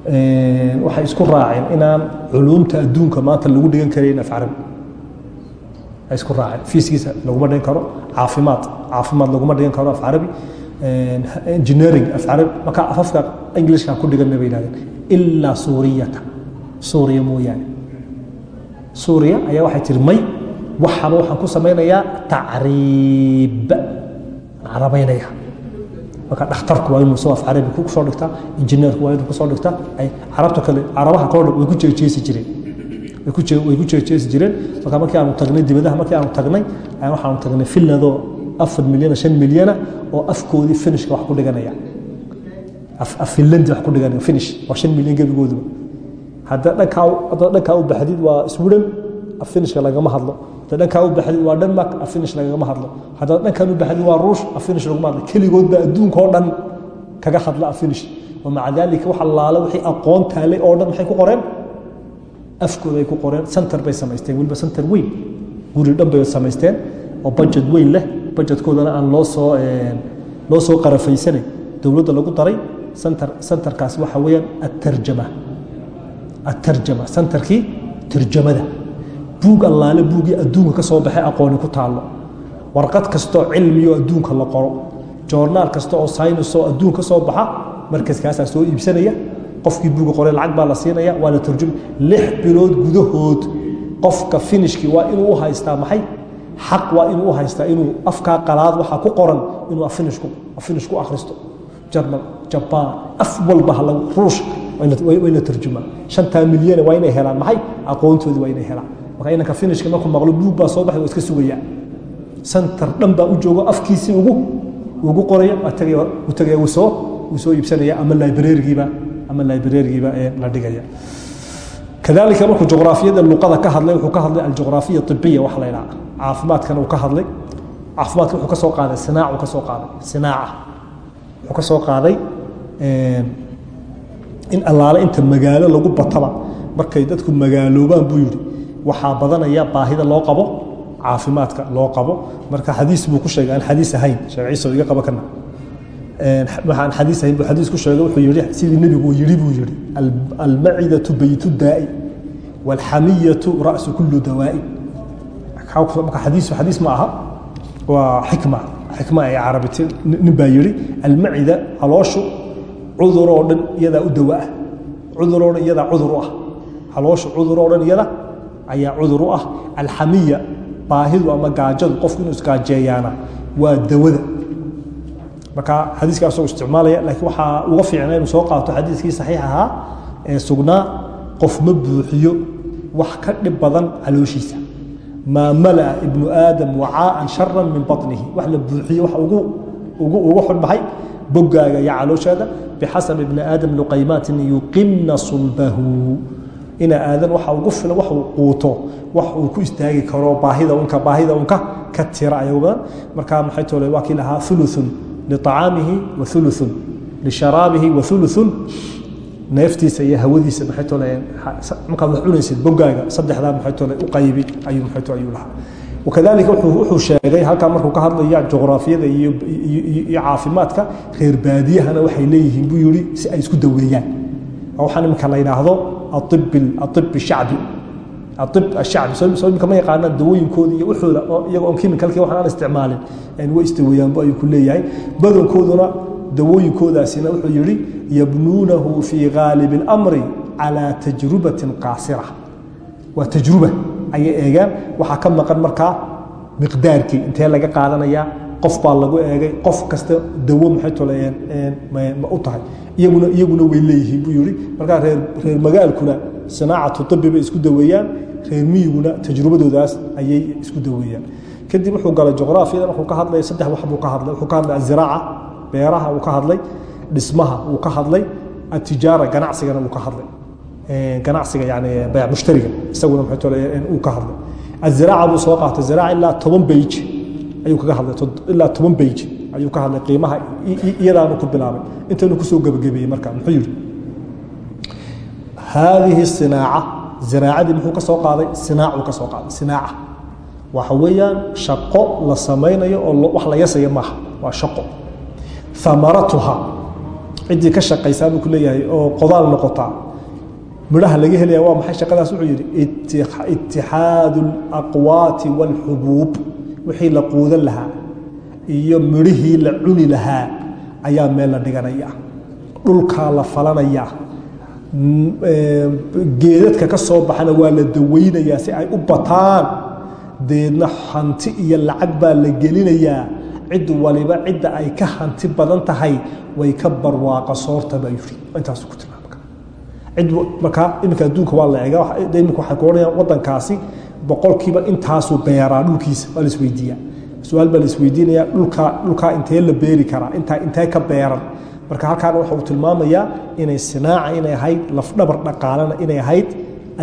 waxay isku raaceen inaan culuumta adduunka maanta lagu dhigan karayn af carabi ay isku raaceen. Fiiskiisa laguma dhigan karo. Caafimaad. Caafimaad laguma dhigan karo af carabi engineering af carabi marka afafka englishka ku dhiganna bay yidhahdeen. Ilaa suuriyata. Suuriya mooyaane. Suuriya ayaa waxay tiri may waxaba waxaan ku samaynayaa tacriib. Carabaynaya marka dhakhtarku waa inuu soo af carabi ku soo dhigtaa injineerku waa inuu ku soo dhigtaa carabta kale carabaha kale way ku jeejeesi jireen. Way ku jeejeesi jireen. Marka markii aanu tagnay dibadaha markii aanu tagnay waxaanu tagnay finland oo afar milyana shan milyana oo afkoodii finishka wax ku dhiganaya. Finlandi wax ku dhiganaya finish waa shan milyan gebigooduba hadda dhankaa u baxdid waa sweden af finishka lagama hadlo. Hadda dhankaa u baxdid waa denmark af finish lagama hadlo. Hadda dhankan u baxdid waa ruush af finish lagama hadlo. Keligood baa adduunka oo dhan kaga hadla af finish. Wamaca dalika waxa laala wixii aqoon taalay oo dhan maxay ku qoreen? Afkooda ku qoreen. Center bay samaysteen. Weliba center weyn. Guri dhan bay samaysteen. Oo budget weyn leh. Budgetkoodana aan loo soo loo soo qarafaysanay dowladda lagu daray center centerkaas waxa weeyaan attarjama. Attarjama. Centerkii tarjamada buug allaale buugii adduunka ka soo baxay aqooni ku taallo. Warqad kastoo cilmiyo adduunka la qoro. Joornaal kasta oo saynisoo adduun soo baxa markaskaasaa soo iibsanaya. Qofkii buuga qoray lacag baa la siinaya waa la turjuma lix bilood gudahood qofka finishkii waa inuu u haystaa maxay? Xaq waa inuu u haystaa inuu afkaa qalaad waxaa ku qoran inuu afinish ku akhristo. Jarmal jabaan af walba ruush in la turjumaa shantaa milyane waa inay helaan maxay? Aqoontoodii waa inay helaan marka inanka finishka markuu maqlo buug baa soo baxay waa iska sugaya. Santar dhan baa u joogo afkiisii ugu ugu qoraya waa tagaya u tagaya wuu soo wuu soo iibsanaya ama librarigiiba ama librarigiiba ee la dhigaya. Kadalika markuu juqraafiyada luqada ka hadlay wuxuu ka hadlay aljuqraafiya ibiya wax la ydhaha caafimaadkana uu ka hadlay. Caafimaadka wuxuu ka soo qaaday sinaacu ka soo qaaday sinaaca. Wuxuu ka soo qaaday in allaale inta magaalo lagu bataba. Markay dadku magaaloobaan buu yidhi waxaa badanaya baahida loo qabo caafimaadka loo qabo. Marka xadiis buu ku sheegay aan xadiis ahayn sheekh ciise iga qaba kana. Waxaan xadiis ahayn buu xadiis ku sheegay wuxuu yidhi sidii nebigu yidhi buu yidhi almacidatu baytu daa'i waalxamiyatu ra'su kullu dawaa'i marka xadiis xadiis ma aha waa xikma xikma ay carabiti nin baa yidhi almacida calooshu cudur oo dhan iyadaa u dawa ah cudur oo dhan iyadaa cudur u ah calooshu cudur oo dhan iyada ayaa cudur u ah alxamiya baahidu ama gaajadu qofku inuu isgaajeeyaana waa dawada. Marka xadiiska isticmaalaya laakiin waxaa uga fiicnaa inuu soo qaato xadiiskii saxiix ahaa ee sugnaa qof ma buuxiyo wax ka dhib badan calooshiisa. Maa malaa ibnu aadam wacaaan sharan min baطnihi wax la buuxiyo wax ugu xunbahay boggaaga iyo calooshaada. Bixasab ibni aadam luqaymaatin yuqimna sulbahu ina aadan waxa ugu filan wax uu quuto wax uu ku istaagi karo baahida unka baahida unka ka tira ayagu badan markaa maxay toole waa kii lahaa uluun liطacaamihi wa uluun lisharaabihi wa uluun neeftiisa iyo hawadiisa maxay toole markaad wax cunaysid bogaaga saddexdaa maxay toole u ayuu maxay ayuu lahaa. Wakadalika wuxuu sheegay halkaa markuu ka hadlaya juqraafiyada iyo caafimaadka reer baadiyahana waxay leeyihiin buu yihi si ay isku daweeyaan waxaan iminka la yidhaahdo aib shacbi aib ashacbi soo imika ma yaqaanaan dawooyinkooda iyo waxooda iyagoo on chemicalki waxaan aan isticmaalin. Way isdaweeyaanbu ayuu ku leeyahay. Badankooduna dawooyinkoodaasina wuxuu yihi yabnuunahu fii ghaalibi اlamri calaa tajrubatin qaasira. Waa tajruba ayay eegaan. Waxaa ka maqan markaa miqdaarkii intee laga qaadanayaa qof baa lagu eegay qof kasta dawo maxay tolayeen ma u tahay. Iyaguna iyaguna way leeyihiin buu yihi markaa reer reer magaalkuna sanaacatu ibi bay isku daweeyaan reer miyiguna tajrubadoodaas ayay isku daweeyaan. Kadib wuxuu galay juqraafiyada markuu ka hadlay saddex wax buu ka hadlay. Wuxuu ka hadlay aziraaca beeraha uu ka hadlay dhismaha uu ka hadlay atijaara ganacsigana uu ka hadlay. Ganacsiga yani bayc mushtariga isaguna maxay tole uu ka hadlay. Aziraaca buu soo qaatay ziraaca ilaa toban beyj ayuu kaga hadlay ilaa toban beyj ayuu ka hadlay qiimaha iyadaanu ku bilaabay. Intaynu ku soo gebagabeeyey marka muxuu yidhi? Haadihi sinaaca ziraacadii muxuu ka qaaday? Sinaacuu ka soo qaaday. Sinaaca. Waxa weeyaan shaqo la samaynayo oo wax la yasaya maaha waa shaqo. Amaratuha ciddii ka shaqaysaa buu ku leeyahay oo qodaal noqotaa. Midhaha laga helaya waa maxay? Shaqadaas wuxuu yidhi itixaadu alaqwaati waalxubuub wixii la quudan lahaa iyo midhihii la cuni lahaa ayaa meel la dhiganaya. Dhulkaa la falanaya. Geedadka ka soo baxana waa la daweynayaa si ay u bataan. Deedna hanti iyo lacag baa la gelinayaa. Cid waliba cidda ay ka hanti badan tahay way ka barwaaqa soorta baa yiri intaasu ku tilmaama. Cid markaa iminka adduunka waa la eega imika waxay ku odhanayaan waddankaasi boqolkiiba intaasuu beeraa dhulkiisa waa la isweydiiyaa. Su'aal baa la isweydiinayaa dhulkaa intee la beeri karaa intaa intee ka beeran. Marka halkaana waxa uu tilmaamayaa inay sinaaca inay ahayd lafdhabar dhaqaalena inay ahayd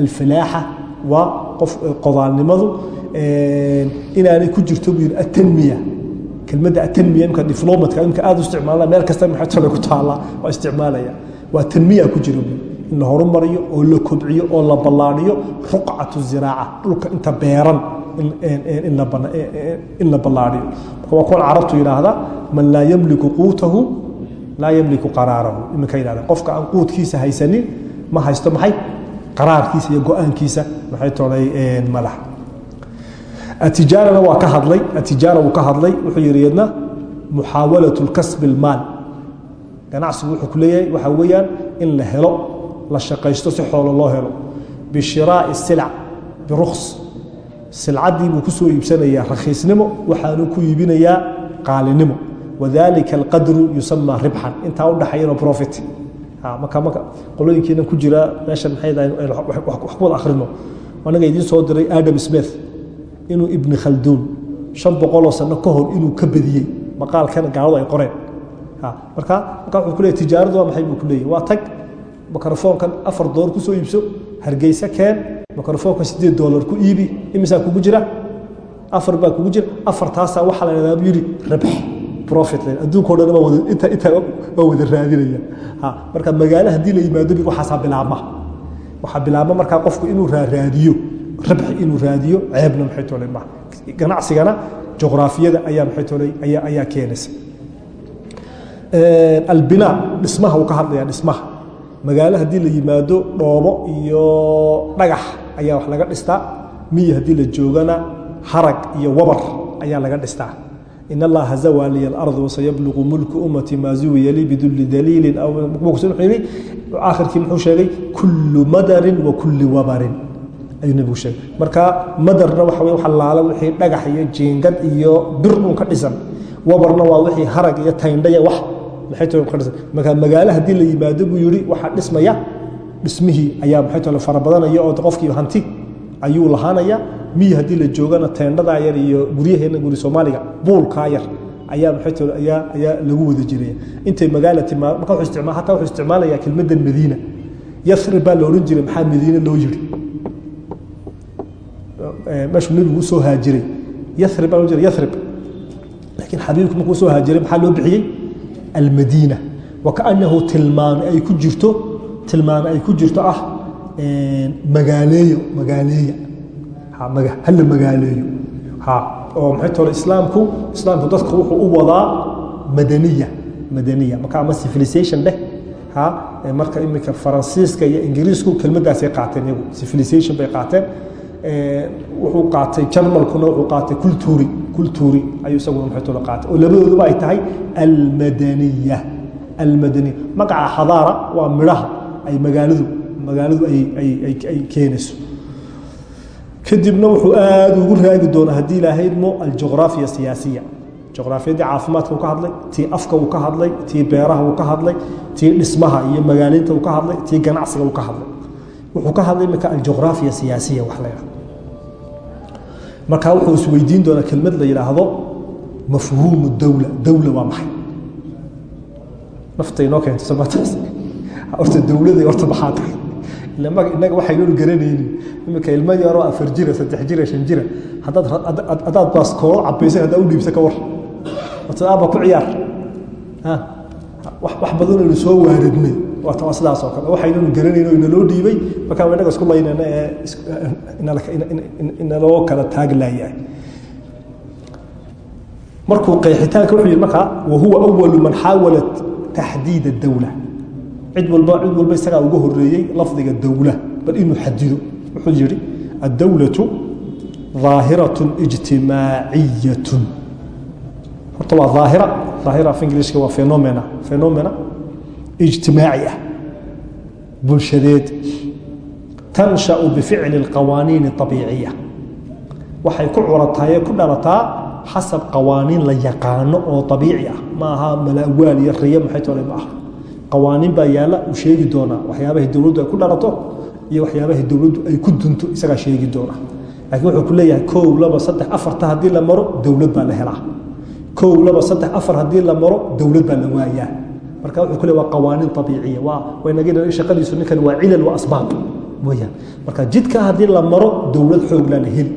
alfalaaxa waa qof qodaalnimadu inaanay ku jirto buu yidhi atanmiya. Kelmadda atanmiya imka diplomatka imka aad u isticmaalna meel kasta tole ku taallaa? Waa isticmaalaya. Waa tanmiya ku jira buu la horumariyo oo la kobciyo oo la ballaadhiyo ruqcatu ziraaca dhulka inta beeran in la ballaadhiyo waa kuwan carabtu yidhaahda man laa yamliku quutahu laa yamliku qaraarahu. Iminka yidhahda qofka aan quudkiisa haysanin ma haysto maxay? Qaraarkiisa iyo go'aankiisa maxay tolay madax atijaarana waa ka hadlay atijaara wuu ka hadlay wuxuu yihi yadna muxaawalaة kasbi اlmaal ganacsigu wuxuu ku leeyahay waxaa weeyaan in la helo la shaqaysto si xoolo loo helo bishiraaءi silac biruks silcaddii buu ku soo iibsanayaa rakhiisnimo. Waxaanu ku iibinayaa qaalinimo. Wadalika alqadru yusama ribxan. Intaa udhaxayanoo profit. Qolooyinkiinan ku jira meeshan maxay wax ku wada akhrino. Anaga idiin soo diray adam smith inuu ibni khalduun shan boqoloo sano ka hor inuu ka badiyey. Maqaalkan gaaladu ay qoreen. Marka marka wuxuu ku leeyay tijaaradu waa maxay buu ku leeyahy waa tag mikrofoonkan afar doolar ku soo iibso hargeysa keen mikrofoonkan siddeed doolar ku iibi imisaa kugu jira? Afar baa kugu jira? Afartaasaa waxaa la dhahdaa buu yidhi rabx profit adduunka o dhan intaa waa wada raadinaya. Marka magaalo haddii la yimaado bir waxaasaa bilaabma. Waxaa bilaabma markaa qofku inuu raaraadiyo rabxi inuu raadiyo ceebna maxay tole ma ganacsigana juqraafiyada ayaa maxay tole ayaa ayaa keenaysa. Albinaa dhismaha uu ka hadlaya dhismaha magaalo haddii la yimaado dhoobo iyo dhagax ayaa wax laga dhistaa miyi haddii la joogana harag iyo wabar ayaa laga dhistaa in allaha zawaa liya alarض wasayablugu mulku ummati maa zuwiya lii biduli daliilin. Aakhirkii muxuu sheegay kullu madarin wa kulli wabarin. Ayuu nebigu sheegay. Marka madarna waxa wey laala wixii dhagax iyo jiingad iyo bir un ka dhisan. Wabarna waa wixii harag iyo tayndhaya wax marka magaalo haddii la yimaado buu yihi waxaa dhismaya dhismihii ayaa maxay tole fara badanaya oo qofkii hanti ayuu lahaanaya. Miyi haddii la joogana teendhadaa yar iyo guryaheena guri soomaaliga buulkaa yar ayaa maxay tole ayaa lagu wada jiraya. Intay magaala timaado marka wuxuu hataa wuxuu isticmaalayaa kelmaddan madiina. Yasrib baa la odhan jiray maxaa madiine loo yidhi? Meeshuu nebigu u soo haajiray. Yasrib baa loo jiray yasrib. Laakiin xabiibku markuu soo haajiray maxaa loo bixiyey almadiina wakaanahu tilmaame ay ku jirto tilmaame ay ku jirto ah magaaleeyo magaaleeya. Hala magaaleeyo. Oo maxay tole islaamku islaamku dadku wuxuu u wadaa madaniya madaniya marka ama civilization dheh. Marka imika faransiiska iyo ingiriisku kelmaddaasay qaateen iyagu civilization bay qaateen wuxuu qaatay jarmalkuna wuxuu qaatay kulturi kulturi ayuu isaguna tole qaatay oo labadooduba ay tahay almadaniya almadaniya. Magaca xadaara waa midhaha ay magaaladu magaaladu ay keenayso. Kadibna wuxuu aad ugu raagi doonaa haddii ilaahay idmo aljuqraafiya siyaasiya. Juqraafiyadii caafimaadka uu ka hadlay tii afka uu ka hadlay tii beeraha uu ka hadlay tii dhismaha iyo magaaleynta uu ka hadlay tii ganacsiga uu ka hadlay wuxuu ka hadlay imika aljuqraafiya siyaasiya wax la yidhahdo marka wuxuu isweydiin doonaa kelmad la yidhaahdo mafhuumu dowla dowla waa maxay? Nafta inoo keento sabataas horta dowladay horta maxaa tahay inaga waxaynanu garanaynin. Imika ilmo yaroo afar jira saddex jira shan jira. Haddaad baaskoolo cabaysan haddaa u dhiibsa ka war. Horta aaba ku ciyaar. Wax badanaynu soo waaridnay. waata waa sidaas oo kale. Waxaynanu garanayn oo inaloo dhiibay. Markaa inaga isku laynana ee inaloo kala taaglayahay markuu qeexitaanka wuxuu yidhi markaa wahuwa awalu man xaawalat taxdiid dowla cid walba cid walba isagaa uga horeeyey lafdiga dowla bal inuu xadido wuxuu yihi addowlatu ظaahiratun ijtimaaciyatun horta waa aahira aahira af ingiliishka waa phenomena phenomena ijtimaaci ah. Bulshadeed tanshau bificli اqawaaniin waxay ku curataye ku dhalataa xasab qawaaniin la yaqaano oo abiici ah. Maaha malaawaal iyo riye maxaytole ma qawaaniin baa yaalla uu sheegi doonaa waxyaabahay dowladdu ay ku dhalato iyo waxyaabahay dowladdu ay ku dunto isagaa sheegi doona. Lakiin wuxuu ku kow laba saddex afarta haddii la maro dowlad baa la helaa. Kow laba saddex afar haddii la maro dowlad baa la waayaa marka wuxuu ku waa qawaaniin abiiciya waa waynagii shaqadiisu ninkan waa cilal wa asbaab. Weeyaan. Marka jidka haddii la maro dowlad xooglaa la heli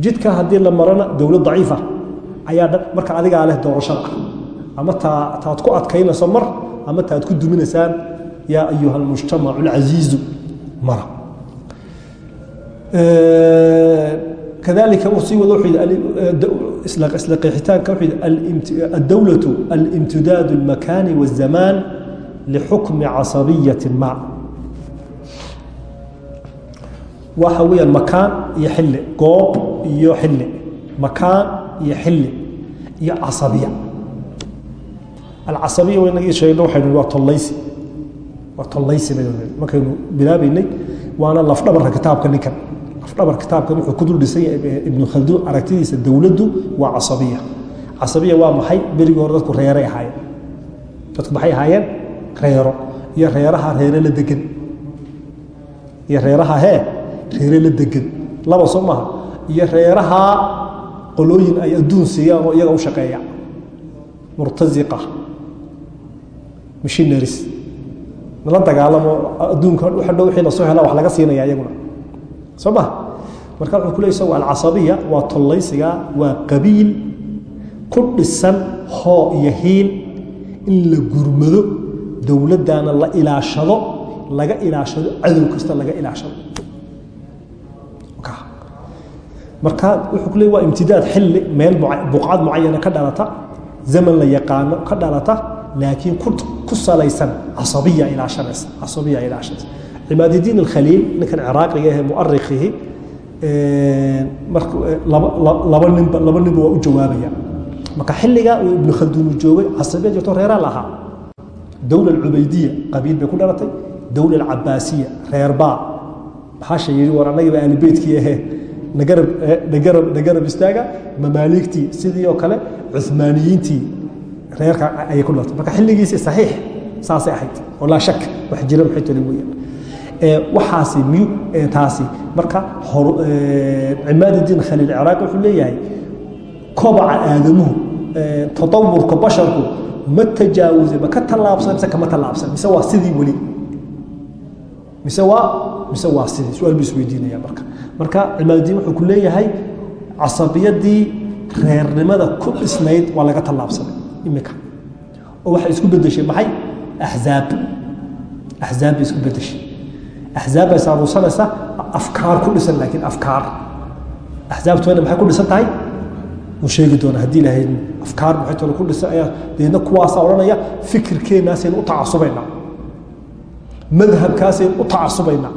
jidka haddii la marona dowlad daciifa. Ayaa marka adigaa leh doorashada. Ama taa taad ku adkaynayso mar ama taad ku duminaysaan yaa ayuha almujtamacu alcasiizu mara kadalika uu sii wado isla qeexitaanka wuxuu addowlatu alimtidaadu almakaani waاzamaan lixukmi casabiyati ma. Waxa weeyaan makaan iyo xilli goob iyo xilli makaan iyo xilli iyo casabiya. Alcasabiya waynagii sheegno waxaynu waa tollaysi waa tollaysi baynu markaynu bilaabaynay waana lafdhabarka kitaabka ninkan lafdhabar kitaabkan wuxuu ku dul dhisan yahay ibnu khalduun aragtidiisa dowladdu waa casabiya. Casabiya waa maxay? Berigii hore dadku reeray ahaayeen. Dadku maxay ahaayeen? Reero. Iyo reeraha reere la degan iyo reeraha hee? Reere la degan laba soo maaha. Iyo reeraha qolooyin ay adduun siiyaan oo iyaga u shaqeeya. Murtaziqa. Missionaries. Nala dagaalamo adduunka hadhow wixii la soo hela wax laga siinaya iyaguna soo ma marka wuxuu ku leey isagu alcasabiya waa tollaysiga waa qabiil ku dhisan hoo iyo hiil in la gurmado dowladdana la ilaashado laga ilaashado cadow kasta laga ilaashado. Marka wuxuu ku leey waa imtidaad xilli meel buqcad mucayana ka dhalata zaman la yaqaano ka dhalata laakiin ku salaysan casabiya ilaashanaysa casabiya ilaashanaysa cimaadidiin alkhaliil ninkan ciraaqiga ahee mu'arikhihi marka laba ninba laba ninba waa u jawaabaya. Marka xilliga uu ibnu khalduun uu joogay casabiya jirto reeraa lahaa. Dowla alcubaydiya qabiil bay ku dhalatay. Dowla alcabaasiya reerbaa maxaasha yidhi war annagiiba ahlibeytkii ahee nagarab nagarab nagarab istaaga mamaaligtii sidii oo kale cumaaniyiintii reerka ayay ku dhalatay. Marka xilligiisii saxiix saasay ahayd. Oo laa shak wax jira maxay toli weeyaan waxaasi miyu taasi. Marka cimaaduddiin khaliil ciraaqi wuxuu leeyahay kobaca aadamuhu tatawurka basharku ma tajaawuze ma ka tallaabsan mise kama tallaabsan. Mise waa sidii weli. Mise waa mise waa sidii. Su'aal buu isweydiinaya marka. Marka cimaaduddiin wuxuu ku leeyahay casabiyadii reernimada ku dhisnayd waa laga tallaabsanay imika. Oo waxay isku bedeshay maxay? Axzaab axzaab bay isku bedeshay axzaab bay saaruursanaysa afkaar ku dhisan laakiin afkaar axzaabtuna maxay ku dhisan tahay wuu sheegi doona haddii ilaahay afkaar maxay tole ku dhisan ayaa deedna kuwaasaa odhanaya fikirkeennaasaynu u tacasubaynaa madhabkaasaynu u tacasubaynaa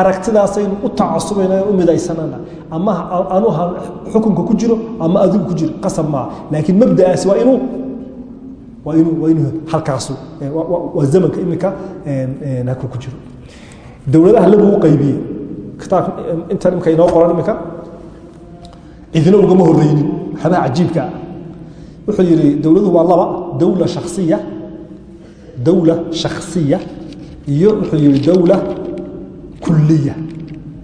aragtidaasaynu u tacasubaynaa u midaysanana ama anu ha xukunka ku jiro ama adigu ku jiro qasab maaha laakiin mabda'aasi waa inuu waa inuu halkaasu waa zamanka iminka halku ku jiro dowladaha lagu u qaybiyey kitaabka intan imika inoo qoran iminka cidina ugama horreynin. Waxyaabaha cajiibka. Ah wuxuu yidhi dowladu waa laba dowla shaksiya dowla shaksiya iyo wuxuu yidhi dowla kuliya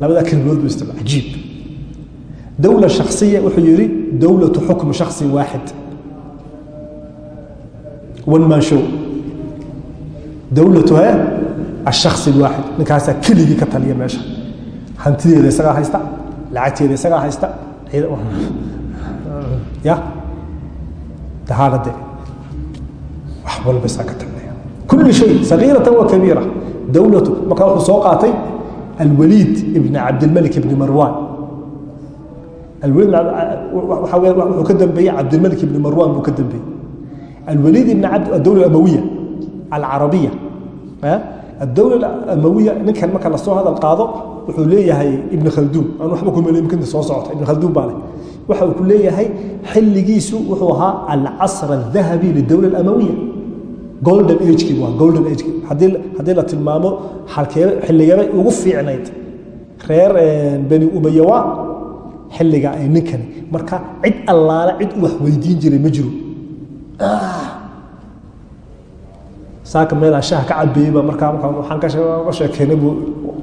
labadaa kelimood buu isticmaal cajiib. Dowla shaksiya wuxuu yidhi dowlatu xukmi shaksin waaxid. One man show. Dowlatu he ashaks waaxid ninkaasaa keligii ka taliya meesha hantideeda isagaa haysta lacagteeda isagaa haysta ya dahaanade wax walba isaa ka talnaya kulli shay sagiirata wa kabiira dowlatu markaa wuxuu soo qaatay alwaliid ibn cabdilmalik ibn marwan wuxuu ka dambeeyey cabdilmalik ibn marwan buu ka dambeeyey alwaliid ibn dowla amawiya alcarabiya adowla amawiya ninkan marka la soo hadal aado wuxuu leeyahay ibn khalduun aan waba kumlmkinta soo socota ibn khalduun baale waxa uu ku leeyahay xilligiisu wuxuu ahaa alcasr اdahabi lidowla amawiya golden agki golden ag haddii la tilmaamo xilligabay ugu fiicnayd reer beni umayawa xilliga ay ninkani marka cid allaale cid wax weydiin jiray ma jiro saaka meelaan shaha ka cabeeyeyba markaa markaa waxaan ka sheekeynay buu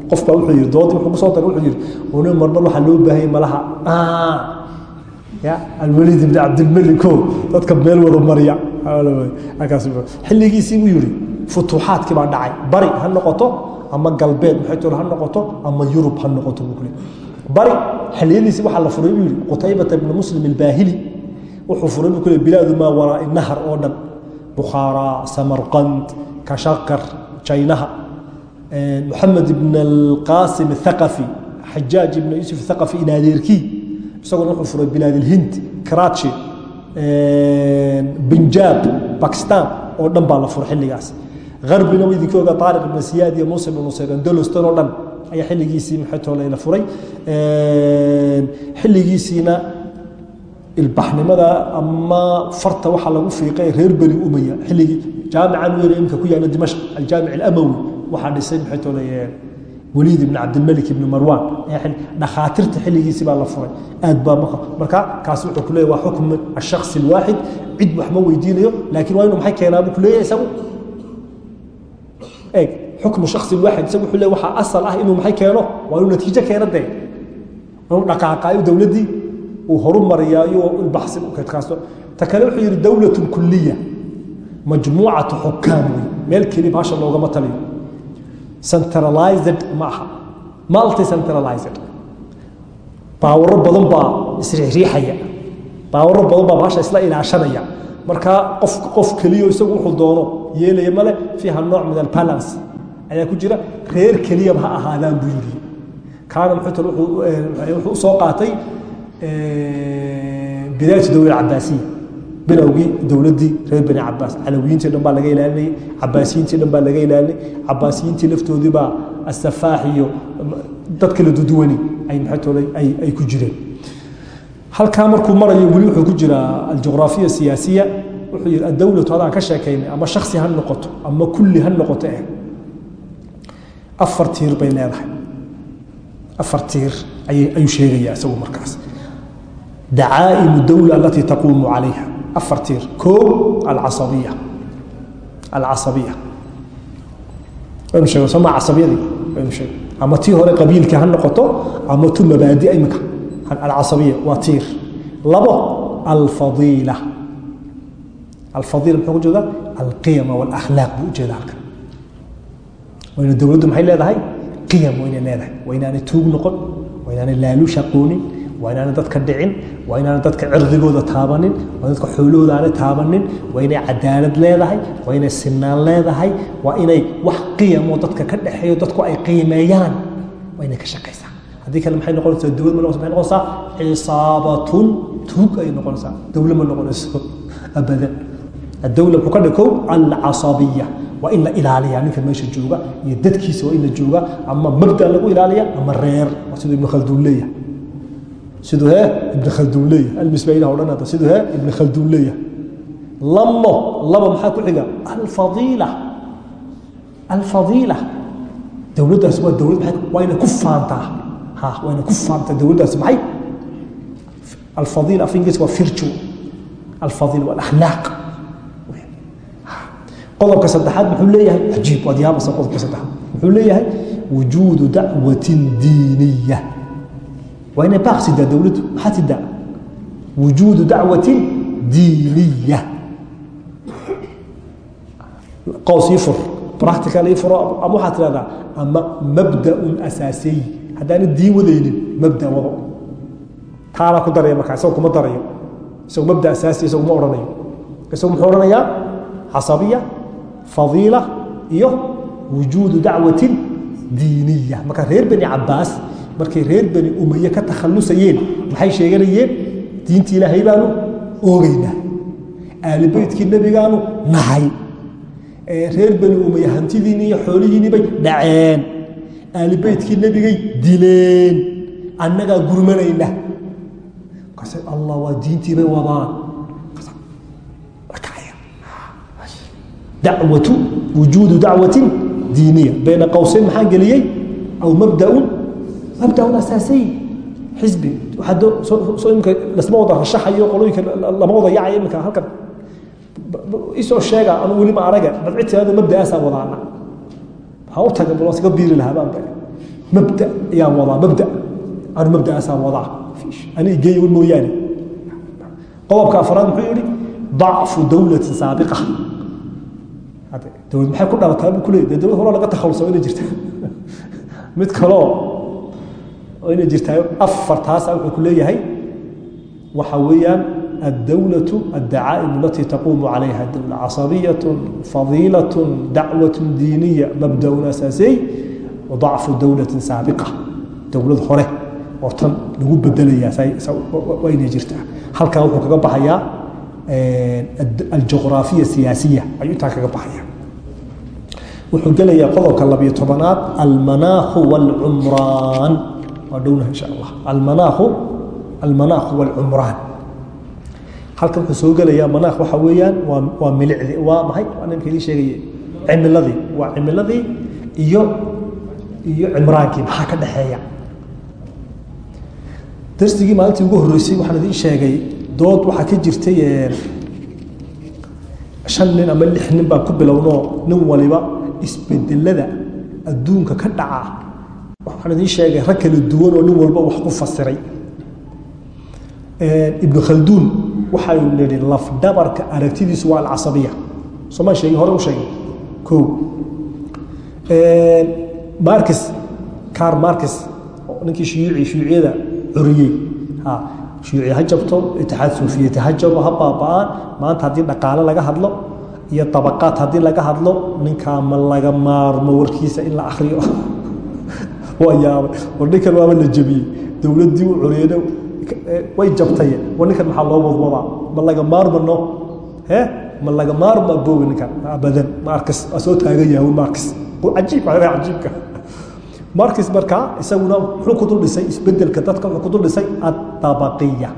qof baa wuxuu yidhi doodii wuxuu ku soo daray wuxuu yidhi uni marmar waxaa loo baahanyay malaha. Ya alwaliid ibni cabdilmeliko dadka meel wada marya xilligiisii buu yidhi futuuxaadkii baa dhacay. Bari ha noqoto ama galbeed maxay tolo ha noqoto ama yurub ha noqoto buu kule bari xilliyadiisii waxaa la furay buu yidhi qutaybata ibni muslim albaahili. Wuxuu furay buu kule bilaadu maa waraa nahar oo dhan bukhaara samarqand kashakar jaynaha moxamed ibn alqasim athaqafi xajaaj ibn yuusuf thaqafi in adeerkii isaguna wuxuu furay bilaadilhind karachi binjaab bakistan oo dhan baa la fura xilligaas. Arbina w idinka oga aariq ibn siyaad iyo musa ibn nusayr andolostan oo dhan ayaa xilligiisii mxtoola la furay? Xilligiisiina ilbaxnimada ama farta waxaa lagu fiiqay reer beni umaya xilligii jaamican weyn imika ku yaalla dimashq aljaamic alamawi waxaa dhisay maxay tolayeen waliid ibn cabdilmalik ibn marwan dhakhaatiirta xilligiisii baa la furay. Aad baa marka kaasi wuxuu ku leeyahy waa xukm ashakhsi alwaaxid cid wax ma weydiinayo laakiin waa inuu maxay keenaa buu ku leeyahay isagu? Eeg xukmu shakhsi alwaaxid isagu wuxuu leeyahy waxaa asal ah inuu maxay keeno? Waa inuu natiijo keeno dee? Inuu dhaqaaqaayo dowladdii uu horu mariyaayo ilbaxsi kaasto ta kale wuxuu yidhi dowlatun kuliya majmuucatu xukaam wey meel keli baasha loogama taliyo. Centralized ma aha. Multi centralized baawaro badan baa isriixriixaya baawaro badan baa baasha isla ilaashanaya. Marka qof qof keliyo isagu wuxuu doono yeelaya male fiiha nooc min albalance. Ayaa ku jira reer keliyaba ha ahaadaan buu yidhi. Kaana muxuu wuxuu u soo qaatay bidaayatu dowla cabaasiya bilowgii dowladdii reer bani cabaas calawiyiintii dhan baa laga ilaalinayay cabaasiyiintii dhan baa laga ilaalinay cabaasiyiintii laftoodii baa asafaax iyo dad kala duduwani ay maxaytoolay ay ku jireen. Halkaa markuu marayo weli wuxuu ku jiraa aljugraafiya siyaasiya. Wuxuu yidhi adowlatu hadaan ka sheekaynay ama shaksi ha noqoto ama kulli ha noqoto eh. Afar tiir bay leedahay. Afar tiir ayuu sheegayaa isagu markaas dacaa'imu dowla alatii taquumu calayha afar tiir koo alcasabiya alcasabiya waynu sheego sooma casabiyadii waynu sheego ama tii hore qabiilkii ha noqoto ama tu mabaadi imika alcasabiya waa tiir labo alfadiila alfadiila muxuu ku jeedaa alqiyama walakhlaaq buu ujeeda halkan wayna dowladdu maxay leedahay qiyam waynay leedahay waa inaanay tuug noqon waa inaanay laaluush aqoonin waa inaanay dadka dhicin waa inaanay dadka cirdigooda taabanin waa dadka xoolahooda aanay taabanin waa inay cadaalad leedahay waa inay sinaan leedahay waa inay wax qiyamoo dadka ka dhexeeyo dadku ay qiimeeyaan waa inay ka shaqaysaa haddii kale maxay noqonaysaa dowlad ma noqonaysa maxay noqonaysaa cisaabatun tuug ayay noqonaysaa dowlad ma noqonayso abadan الدولة بكرة العصبية وإلا إلالية نك ماشي جوجا يددكيس وإلا جوجا أما مبدأ له إلالية أما الرير وسيد ابن خلدون ليه siduu hee ibn khalduun leeyahay. Almisbaila o dhan siduu hee ibn khalduun leeyahay. Lamo labo maxaa ku xiga? Alfadiila alfadiila dowladdaas waa dowlad ma waa ku faantaa. Ha waa ku faantaa dowladdaas maxay? Alfadiila af ingiriiska waa virtue alfadiila waa akhlaaq. Qodobka saddexaad muxuu leeyahay? Cajiib waad yaabasa qodobka saddexaad. Muxuu leeyahay? Wujuudu dacwatin diiniya waa inay baaq sidaa dowladdu maxaa sidaa wujuudu dacwatin diiniya qows ii fur practical ii furo ama waxaad tidhahdaa ama mabda'un asaasiy haddaana diin wadaynin mabda wado taana ku daraya markaa isago kuma darayo. Isago mabda asaasi isago ma odhanayo isago muxuu odhanayaa casabiya fadiila iyo wujuudu dacwatin diiniya marka reer bani cabaas markay reer bani umaye ka takhalusayeen maxay sheeganayeen? Diinta ilaahay baanu oogaynaa aalibeytkii nebigaanu nahay. Reer bani umaye hantidiinni iyo xoolihiinni bay dhaceen. Aalibeytkii nebigay dileen. Annagaa gurmanayna markaas allah waa diintii bay wadaan. Dawatu wujuudu dacwati diiniya. Bayna qowseyn maxaa geliyey? Aw mabdaun mabda asaasiy xisbi. Lasma wada rashaxayo qolooyinka lama wada yacayo imika halkan. Isoo sheega anu weliba araga bal mabdaaasaan wadaana. Waxaa u taga bal iska biiri lahaa baan mabda ayaan wadaa mabda. Anu mabdaaasaan wadaa. Ani geeyo mooyaane. Qodobka afraad muxuu yihi dacfu dawlatin saabiqa. Dowlad ku dhalataa bu kuleeya dowlad hore laga takhalusaba ina jirta mid kaloo oo inay jirtaa afartaasa wuxuu ku leeyahay waxa weeyaan الدولة الدعائم التي تقوم عليها الدولة عصبية فضيلة دعوة دينية مبدأ أساسي وضعف دولة سابقة دولة هره وطن لغو بدليا وين جرتها هل كان وحو كغا بحيا الجغرافية السياسية أي تا كغا بحيا wuxuu gelayaa qodobka labiyo tobanaad almanaakhu wاlcumraan waa dhownaha insha allah. Almanaakhu almanaakhu wاlcumraan halkan wuxuu soo gelayaa manaakh waxa weeyaan waa waa milicdi waa maxay? Waa ninka idin sheegaya cimiladii waa cimiladii iyo iyo cimraankii maxaa ka dhexeeya darsigii maalintii ugu horreysay waxaan idiin sheegay dood waxaa ka jirtay shan nin ama lix nin baan ku bilowno nin waliba isbedelada adduunka ka dhaca waxaan idiin sheegay rag kala duwan oo nin walba wax ku fasiray. Ibnu khalduun waxaynu nidhi lafdhabarka aragtidiisu waa alcasabiya sooma sheegi hore u sheegay ko markis car markis ninkii shuyuuci shuyuuciyada curiyey shuyuuci ha jabto itixaad suufiyati ha jabo ha baaba'aan. Maanta haddii dhaqaale laga hadlo iyo dabaqaad haddii laga hadlo ninkaa ma laga maarmo warkiisa in la akriyo waa yaabay. War ninkan waaba la jebiyey dowladdii u curiyeyna way jabtay. War ninkan maxaa loo wadwadaa ma laga maarmano he? Ma laga maarma boobi ninkan? Abadan. Markis waa soo taagan yahay markis. Cajiib cajiibka. Markis markaa isaguna muxuu ku dul dhisay isbeddelka dadka wuxuu ku dul dhisay adabaqiya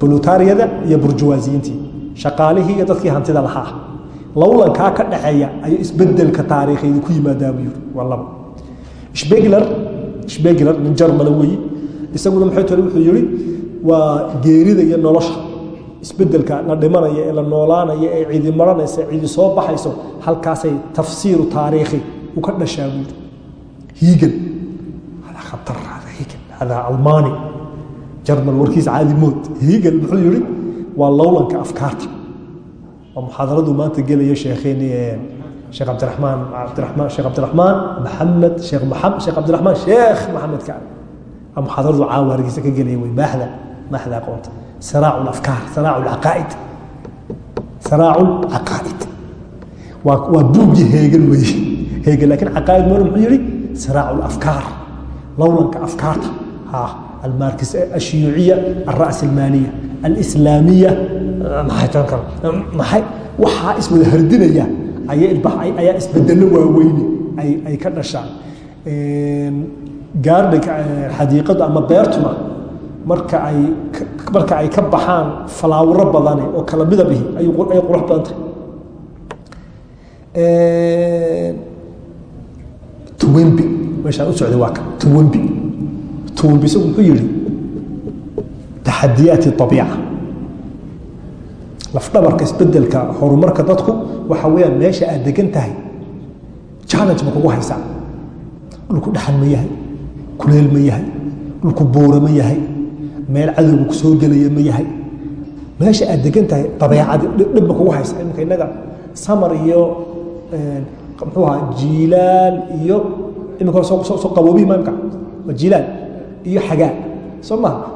bulutariyada iyo burjuwaasiyiintii. Shaqaalihii iyo dadkii hantida lahaa. Lowlankaa ka dhaxeeya ayuu isbeddelka taariikheedi ku yimaadaa buu yiri waa laba shbegler nin jarmala weeye isaguna maxay tole wuxuu yidhi waa geerida iyo nolosha. Isbedelka la dhimanaya ee la noolaanaya ee cidi maranaysa cidi soo baxayso halkaasay tafsiiru taariikhi u ka dhashaa buu yidhi hiigan khatar hiigan hada almaani. Jarmal warkiisa caadi mood hiigan muxuu yidhi waa lowlanka afkaarta. Waa muxaadaradu maanta gelaya sheekheeni sheekh cabdiramaan abdiamaan sheekh cabdiraxmaan maxamed sheekh maa sheekh cabdiraxmaan sheekh maxamed kacb muxaadaradu caawa hargeysa ka gelaya wey mahda mahda aqoonta saraac afkaar saraac caqaaid saraac caqaa'id waa buuggii heegel wey heegel laakiin caqaa'id mole muxuu yihi saraac afkaar. Lowlanka afkaarta. Almaarkis ashyuuciya alra's almaaliya alslaamiya maxay tan kale maxay? Waxaa iswada hardinaya ayaa isbedello waaweyni ay ka dhashaan. Gaardhinka xadiiqadu ama beertuna marka ay marka ay ka baxaan falaawaro badane oo kala midabihi ay qurux badan tahay. Tuwembi meeshaan u socday waa kan tuwembi tuwembi isagu muxuu yidhi taxadiyaati abiica lafdhabarka isbeddelka horumarka dadku waxa weyaan meesha aad degan tahay. Challenge ma kugu haysaa? Dhulku dhaxan ma yahay kuleel ma yahay dhulku buura ma yahay meel cadowga ku gelaya ma yahay. Meesha aad degan tahay dabeecadi dhib ma kugu haysa iminka innaga samar iyo muxuu ahaa jiilaal iyo iminka soo qaboobihi maimka waa jiilaal iyo xagaa soo maha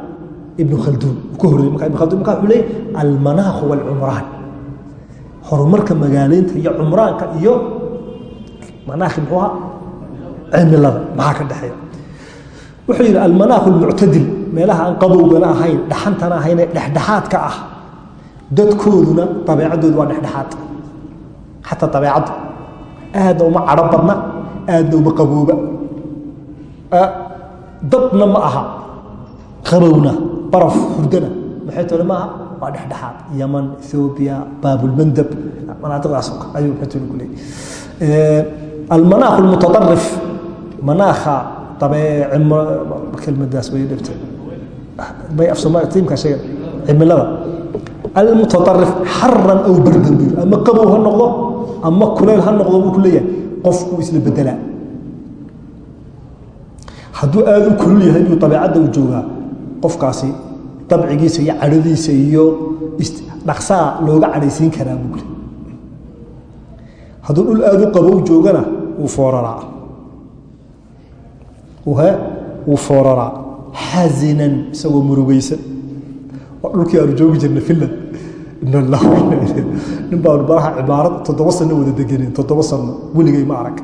ibnu khalduun ka horreeyey marka ibnu khalduun marka wuxuu leeyahay almanaakhu waalcumraan horumarka magaaleynta iyo cumraanka iyo manaakhi muxuu ahaa? Cimilada. Maxaa ka dhexeeya? Wuxuu yidhi almanaakhu almuctadil. Meelaha aan qabowgana ahayn dhaxantana ahaynee dhexdhexaadka ah. Dadkooduna dabeecaddoodu waa dhexdhexaad. Xataa dabeecaddu. Aadna uma cadho badna aadna uma qabooba. Dabna ma aha. Qabowna baraf hurdana. Maxay tole maaha waa dhexdhexaad yaman ethoobiya baabulmandab manaadiqdaas ayuu maxay tole ku leeyahy almanaakh almutadarif manaakha kelmadaas way dhibtay bay af soomaali tiimka sheega cimilada. Almutadarif xaran aw bardan buu ama qabow ha noqdo ama kuleyl ha noqdo buu ku leeyahay. Qofku isla bedelaa hadduu aada u kulul yahay inuu dabeecadda u joogaa qofkaasi dabcigiisa iyo cadhadiisa iyo dhaqsaa looga cadhaysiin karaa buu le hadduu dhul aada u qabo u joogana wuu fooraraa wuu fooraraa xazinan isagoo murugaysan. Waa dhulkii aanu joogi jirnay finland nin baa baraha cibaarad toddoba sano wada deganeen toddoba sano weligay ma arag.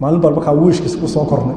Maalin baan markaa wiishkiis ku soo kornay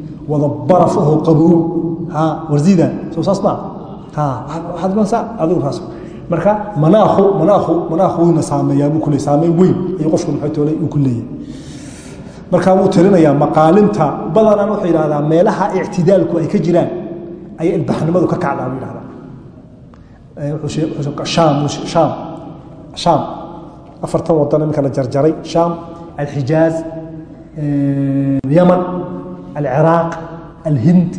wada baraf ahoo qabow. Ha warziida soo saas maa marka manaakhu wuyna saameeyaa buu kuleey saameyn weyn ayuu qofku toolay uu ku leeyahay. Wuu tirinayaa maqaalinta. Badanaan wuxuu yidhahdaa meelaha ictidaalku ay ka jiraan ayay ilbaxnimadu ka kacdaa buu yidhahdaa. Shaam shaam afartan wadan iminka la jarjaray shaam alxijaaz yaman alciraaq alhind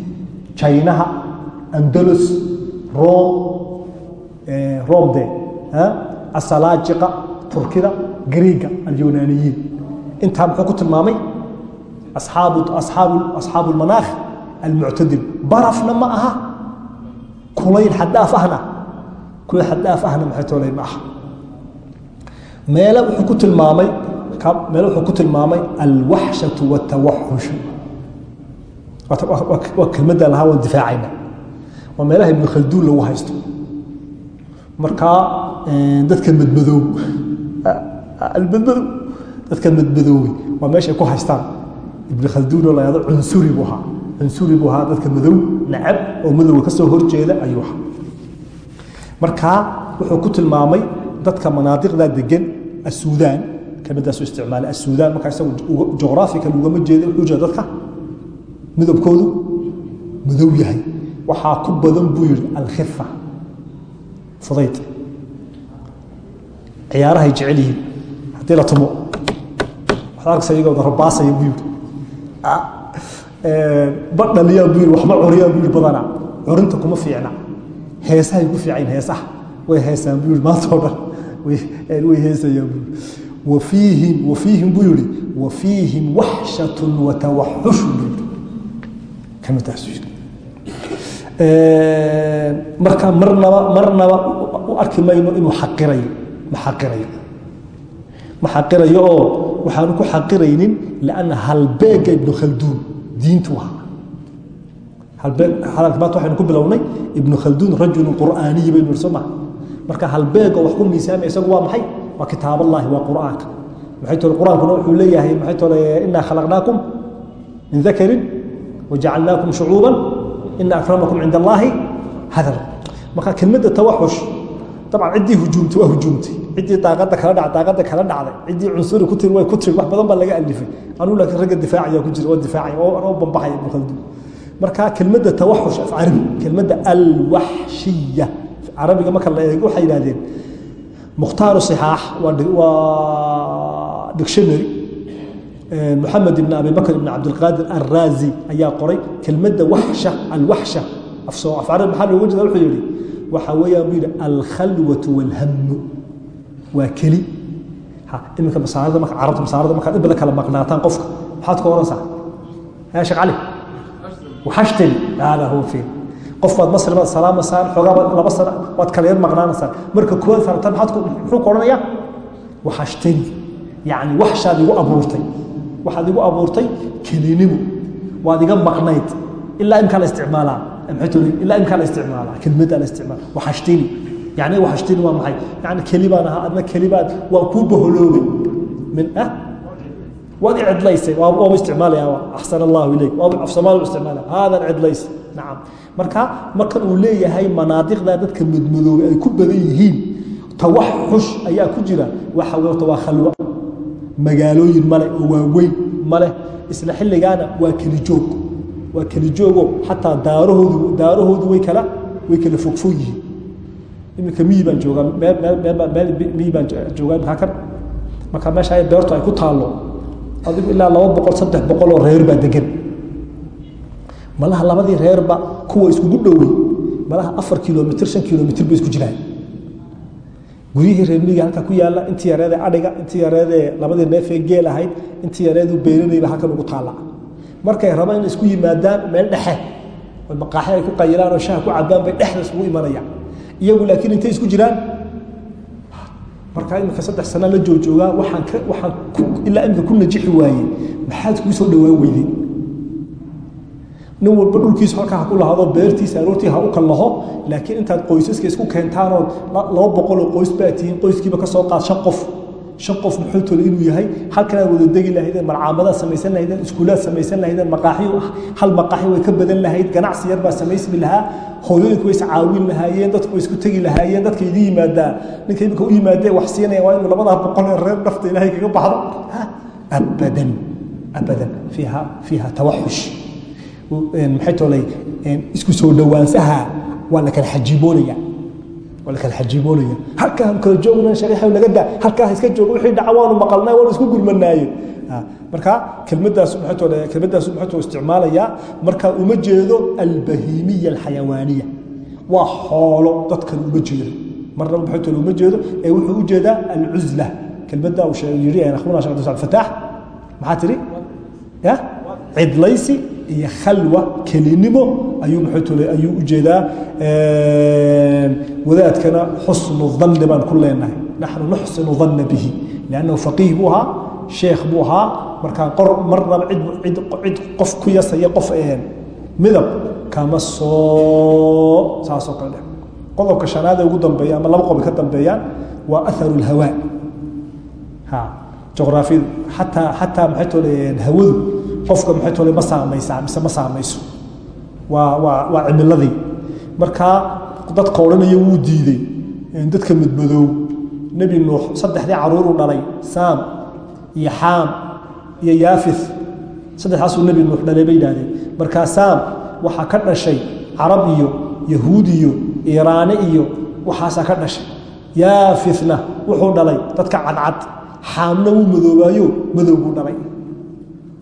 jaynaha andalus rom romde asalaajiqa turkida griiga alyunaaniyiin intaa muxuu ku tilmaamay asxaabu lmanaakh almuctadil barafna ma aha kulayl xaddaaf ahna kuwa xaddaaf ahna maxay toolay ma aha meele wuxuu ku tilmaamay meele wuxuu ku tilmaamay alwaxshatu watawaxushu waa kelmadda lahaa waan difaacayna. Waa meelaha ibnu khalduun lagu haysto. Markaa dadka madmadoow almadmadow dadka madmadoowey waa meeshay ku haystaan. Ibnu khalduun oo la yahdo cunsuri buu ahaa. Cunsuri buu ahaa dadka madow nacab oo madowga ka horjeeda ayuu ahaa. Markaa wuxuu ku tilmaamay dadka manaadiqda degan asudaan kelmadaasu isticmaalay asudaan markaa isagu juqraafikan ugama jeeda wuxuu jeeda dadka midabkoodu madow yahay. Waxaa ku badan buu yihi alkhifa fudayd. Ciyaarahay jecel yihiin. Haddii la tumo. Waxaad arkaysa iyagoo rabaasaya buu yihi badhaliyaan buu yihi waxba curiyaan buu yihi badanaa curinta kuma fiicna. Heesahay ku fiicayn heesaha. Way heesaan buu yihi maanta dhan. Way heesayaan buu yihi wafiihim wafiihim buu yihi wafiihim waxshatun watawaxushun marka marnaba marnaba u arki mayno inuu xaqirayo ma xaqirayo. Ma xaqirayo oo waxaanu ku xaqiraynin lianna halbeega ibnu khalduun diintu halbeeg hadalka maanta waxaynu ku bilownay ibnu khalduun rajulun qur'aaniyi baynu yidhi soo maha marka halbeega wax ku miisaamaya isagu waa maxay? Waa kitaaballahi waa qur'aanka. Maxay tole qur'aankuna wuxuu leeyahay maxay tole inaa khalaqnaakum min dakarin wajacalnaakum shucuuban ina akramakum cinda allaahi hadar marka kelmadda tawaxush dabcan ciddii hujuumtay waa hujuumtay ciddii daaqadda kala dhac daaqadda kala dhacday. Ciddii cunsuri ku tiri way ku tiri wax badan baa laga alifay. Anuu laakiin ragga difaacaya ku jira oo difaacaya oo bambaxaya ibnu khaldun marka kelmadda tawaxush af carabi kelmadda alwaxshiya carabiga marka la eego waxay yidhahdeen mukhtaaru sixaax waa maxamed ibn abi ibn cabdilqaadir alraazi ayaa qoray kelmadda waxsha alwaxsha afcarab maxaa looga jeeda wuxuu yihi waxaa weeyaan buu yidhi alkhalwatu walhamu waa keli. Iminka masaanada marka carabta masaanada markaad inbada kala maqnaataan qofka. Maxaad ka oransaa yaa sheekh cali waxashtani laa huwa fiin qof baad maslimaad salaama saan xoogaa laba sana waad kala yar maqnaanaysaa. Marka kuwaad saratan maxaad muxuu ku odhanayaa waxashtani yacni waxshaad igu abuurtay waxaad igu abuurtay kelinimo waad iga maqnayd. Ilaa imkaa la isticmaalaa. Ilaa imkaa la isticmaalaa. Kelmadda la isticmaala waxashtini yani waxashtini waa maxay? Yani keli baan ahaa. Adna keli baad waa kuu baholoobay min ah? Waad icedlaysay waaba isticmaalaya axsan allahu ilayk. Waaba af soomaali u isticmaalaya. Haadaan cidlaysay. Nacam marka markan uu leeyahay manaadiqda dadka madmadoobay ay ku badan yihiin tawaxush ayaa ku jira. Waxa weerta waa khalwa magaalooyin male oo waaweyn maleh isla xilligaana waa keli joog. Waa keli joogo xataa daarahoodu daarahoodu way kala way kala fogfog yihiin. Iminka miyi baan joogaa meel meel meel meel miyi baan joogaa imkaa kan marka meesha ay beertu ay ku taallo adigu ilaa laba boqol saddex boqol oo reer baa degan malaha labadii reerba kuwa iskugu dhowey malaha afar kilomitr shan kilomitr bay isku jiraan guryihii reermiga halka ku yaalla intii yareedee adhiga intii yareedee labadii neefee geel ahayd intii yareedu beeranayba halkan ugu taalla. Markay rabaan in isku yimaadaan meel dhexe oo maqaaxi ay ku qayilaan oo shaha ku cabaan bay dhexda isugu imanayaan. Iyagu laakiin intay isku jiraan? Markaa imika saddex sana la joojoogaa waxaan ilaa imika ku najixi waayey. Maxaad kuu soo dhawaan weydeen nin walba dhulkiisu halkaa ha ku lahado beertiisa aroortii ha u kallaho laakiin intaad qoysaska isku keentaanood laba boqoloo qoys baa tihiin qoyskiiba ka soo qaad shan qof. Shan qof muxuu tolo inuu yahay halkanaad wada degi lahaydeen malcaamadaad samaysan lahaydeen iskuulaad samaysan lahaydeen maqaaxyo hal maqaaxyo way ka badan lahayd ganacsi yar baa samaysmi lahaa hooyooyinku way iscaawin lahaayeen dadku way isku tegi lahaayeen dadka idin yimaadaa ninka imika u yimaadee wax siinaya waa inuu labadaa boqol ee reer dhafta ilaahay kaga baxdo. Abadan abadan fiiha tawaxush tolay isku soo dhowaanshaha waa la kala xajiiboonaya halkaa kala joogna daa. Halkaa iska jooga wixii dhaca waanu maqalnay waanu isku gurmanaaye marka tole kelmaddaas maxay tole isticmaalayaa marka uma jeedo albahimiya alxayawaaniya. Waa xoolo dadkan uma jeedo. Marnaba tole uma jeedo ee wuxuu u alcuzla kelmadda uu abdul fataax maxaa tiri? Cidlaysi iyo khalwa kelinimo ayuu muxuutule ayuu u jeedaa wadaadkana xusnu danni baan ku leenahay. Naxnu nuxsinu danna bihi liannahu faqiih buu ahaa sheekh buu ahaa. Markaa qor marnaba cid qof ku yasaya qof midab kama soo saasoo kale dheh. Qodobka shanaad ee ugu dambeeya ama laba qodob ka dambeeyaan waa atharu lhawaa ha juqraafiyadu xataa maxay tole hawadu qofka maxay tole ma saamaysaa mise ma saamayso waa cimiladii. Markaa dadka odhanaya wuu diiday dadka madmadoow nebi nuux saddexdii caruuruu dhalay saam iyo xaam iyo yaafith saddexdaasuu nebi nuux dhalay bay yidhahdeen markaa saam waxaa ka dhashay carab iyo yahuud iyo iiraani iyo waxaasaa ka dhashay. Yaafithna wuxuu dhalay dadka cadcad. Xaamna wuu madoobaayo madow buu dhalay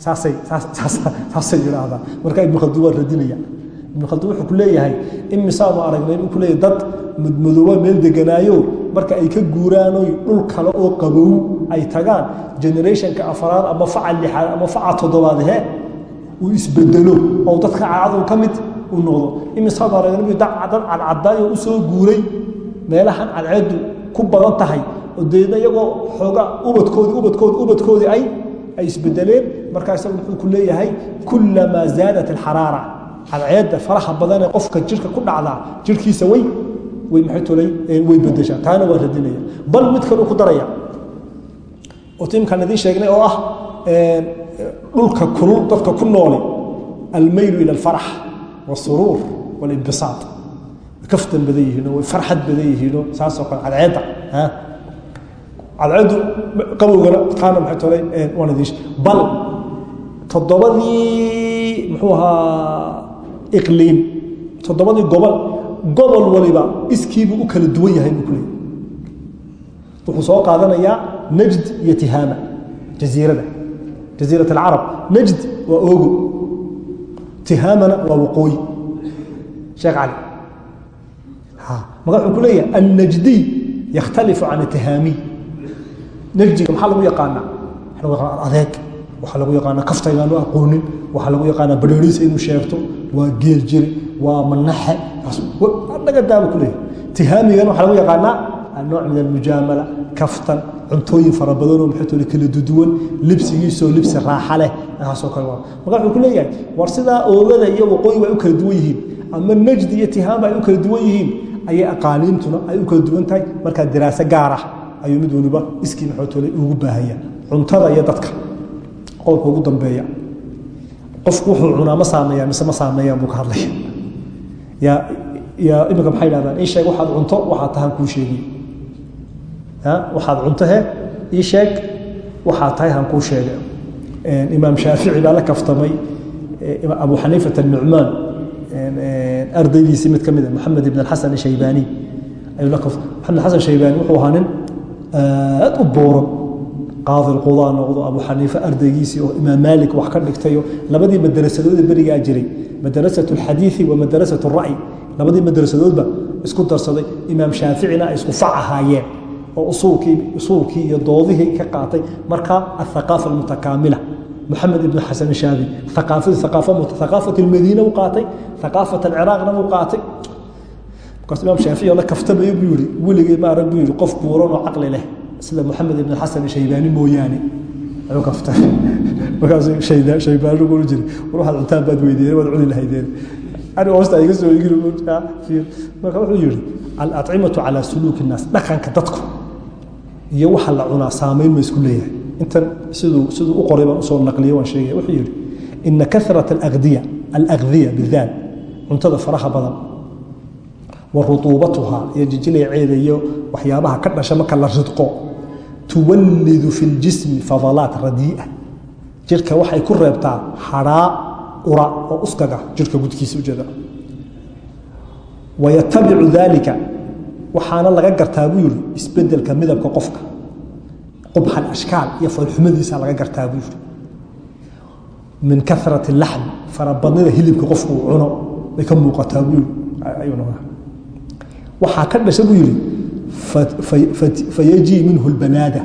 saasay yidhaahdaa marka ibnu khaldun waa radinaya. Ibnu khaldun wuxuu ku leeyahay imisaanu aragnay buu ku leeyahay dad madmadooba meel deganaayo marka ay ka guuraanoy dhul kale oo qabow ay tagaan generationka afaraad ama faca lixaad ama faca toddobaad he uu isbedelo oo dadka cadcadu ka mid uu noqdo. Imisaanu aragnay dad cadcadaayo u guuray meelahan cadceedu ku badan tahay oo iyagoo xooga ubadkoodii ubadkoodi ubadkoodii ay ay isbedeleen markaa isagu wuxuu ku leeyahay kulamaa zaadat alxaraara cadceedda faraha badanee qofka jirka ku dhacdaa jirkiisa way way tolay way bedeshaa taana waa radinaya. Bal mid kaluu ku daraya oo tiimkaan idiin sheegnay oo ah dhulka kulul dadka ku noole almaylu ila alfarax wasuruur walinbisaad kaftan badan yihiinoo way farxad badan yihiinoo saasoo kale cadceedda cadceeddu qabowgana taana maxay tolay waan idiin bal toddobadii muxuu ahaa iqliim. Toddobadii gobol gobol waliba iskiibuu u kala duwan yahay buu ku leeyay wuxuu soo qaadanayaa najd iyo tihaama jaziirada jaziirat alcarab najd waa oogo tihaamana waa waqooyi. Sheekh cali maka wuxuu ku leeyahay annajdiy yakhtalifu can atihaamiy najdiga maxaa lagu yaqaanaa adeeg waxaa lagu yaqaanaa kaftaygaanu aqoonin waxaa lagu yaqaanaa badheeriisa inuu sheegto waa geel jiri waa manaxe naga daaba ku leeyahay. Tihaamigana waxaa lagu yaqaanaa nooc min almujaamala kaftan cuntooyin fara badanoo maxaytole kala duduwan libsigiisoo libsi raaxa leh kaasoo kale marka wuxuu ku leeyahay war sidaa oogada iyo waqooyiba ay u kala duwan yihiin ama najdi iyo tihaama ay u kala duwan yihiin ayay aqaaliintuna ay u kala duwan tahay markaa diraaso gaar ah ayuu mid waliba iskii maxaytole ugu baahaya cuntada iyo dadka qodobka ugu dambeeya. Qofku wuxuu cunaa ma saameeyaa mise ma saameeyaan buu ka hadlaya yaa iminka maxay dhahdaan ii sheeg waxaad cunto waxaad tahan kuu sheegay waxaad cunto he? Ii sheeg waxaad tahay han kuu sheegay. Imaam shaafici baa la kaftamay abu xaniifat الnucmaan ardaydiisii mid ka mid a maxamed ibn xasan shaybaani ayuu la kaftamay maxamed xasan shaybaani wuxuu ahaa nin aad u booran qaadi qudaa noqdo abu xaniife ardaygiisii oo imaam maalik wax ka dhigtayo labadii madarasadoode berigaa jiray madarasat اlxadiiثi wa madarasat الra'yi labadii madarasadoodba isku darsaday imaam shaaficina ay isku fac ahaayeen oo usuulkii usuulkii iyo doodihii ka qaatay marka athaqaafa almutakaamila محمد بن حسن الشافعي ثقافة ثقافة ثقافة المدينة وقاتي ثقافة العراق وقاتي markaas imaam shaafici la kaftamayo buu yidhi weligay ma arag buu yidhi qof buuran oo caqli leh sida moxamed ibn xasan shaybaani mooyaane. Kaftay markaasuu shaybaani ugu jiri war cuntaan baad weydiiyeen waad cuni lahaydeen ani hoosta iga soo igin marka wuxuu yidhi alacimatu calaa suluuki nnaas dhaqanka dadku iyo waxa la cunaa saamayn ma isku leeyahay. Intan siduu siduu u qoray baan u soo naqliyay waan sheegaya wuxuu yidhi ina kahrata alagdiya alagdiya bidaal cuntada faraha badan wa rutuubatuha iyo jijileeceeda iyo waxyaabaha ka dhasha marka la ridqo tuwallidu fi ljismi fadalaat radii'a jirka waxay ku reebtaa hadhaa ura oo uskaga jirka gudkiisa ujeeda wayatabicu dalika waxaana laga gartaa buu yidhi isbeddelka midabka qofka qubxa ashkaal iyo foolxumadiisa laga gartaa buu yidhi min karati laxm farabadnida hilibka qofku uu cuno bay ka muuqataa buu yidhi waxaa ka dhasha buu yidhi fayajii minhu lbanaada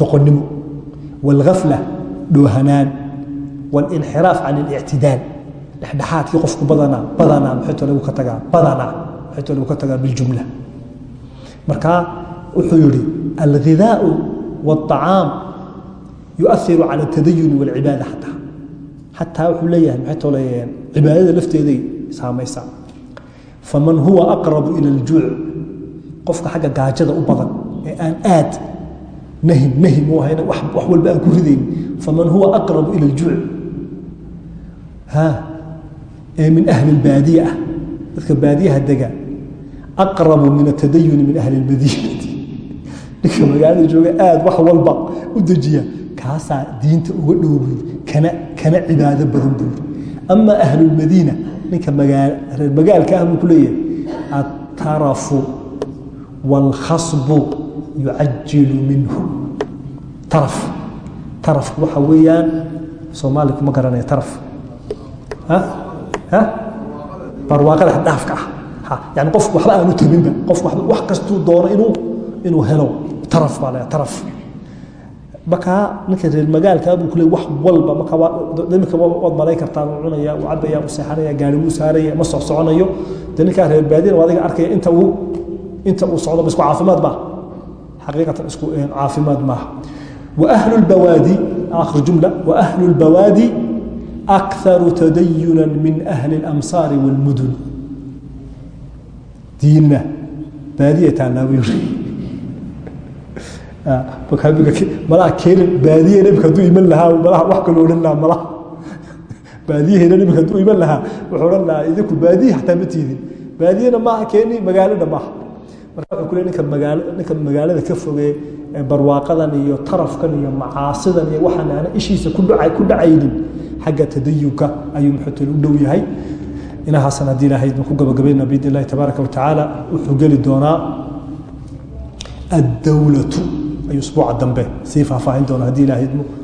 doqonnimo wاlgafla dhoohanaan wاlinxiraaf can اlictidaal dhexdhexaadkii qofku badanaa badanaa maxayto lagu ka tagaa badanaa maxayto lagu ka tagaa biljumla marka wuxuu yihi alghidaau wاطacaam yuahiru cala اtadayuni wاlcibaada xataa xataa wuxuu leeyahay maxayto leeyahay cibaadada lafteeday saamaysaa faman huwa aqrabu ila aljuuc qofka xagga gaajada u badan ee aan aad nahim nahim u ahayn wax walba aan ku ridayn faman huwa aqrabu ila aljuuc ha ee min ahli lbaadiya ah. Dadka baadiyaha dega aqrabu min atadayuni min ahli lmadiinati ninka magaalada jooga aad wax walba u dejiya kaasaa diinta uga dhow buuri kana kana cibaado badan buuri ama ahlu lmadiina ninka reer magaalka ah buu ku leeyahay atarafu wاlkhasbu yucajilu minhu. Taraf. Tarafku waxa weeyaan soomaali kuma garanaya taraf. Barwaaqada xaddhaafka ah. Yani qofku waxba aanu tabinba qofku wax kastuu doono inuu helo taraf baa leeya taraf markaa ninka reer magaalkaa buu kule wax walba markamika waad malay kartaa uu cunaya uu cabaya uu seexanaya gaari wuu saaraya ma soc soconayo. De ninkaa reer baadiyana waa adiga arkaya inta uu inta uu socdo isku caafimaad maaha? Xaqiiqatan isku caafimaad maaha. Waahlu lbawaadi aakhir jumla waahlu lbawaadi akharu tadayunan min ahli اlamsaari wاlmudun diinna baadiya yiri malaha keenin baadiyahena imika hadduu iman lahaa malaha wax kaloo odhan lahaa malaha. Baadiyahena imika hadduu iman lahaa wuxuu odhan lahaa idinku baadiya xataa ma tiidin. Baadiyana maaha keeni magaalada maaha marka wuxuu ku leey ninka magaalo ninka magaalada ka fogee ee barwaaqadan iyo tarafkan iyo macaasidan iyo waxaan aana ishiisa ku dhacay ku dhacaynin xagga tadayunka ayuu muxuutan u dhow yahay. Inahaasan haddii ilaahay idin ku gabagabayna biidn illahi tabaaraka wa tacaala wuxuu geli doonaa addawlatu ayuu usbuuca dambe sii faahfaahin doona haddii ilahay idmo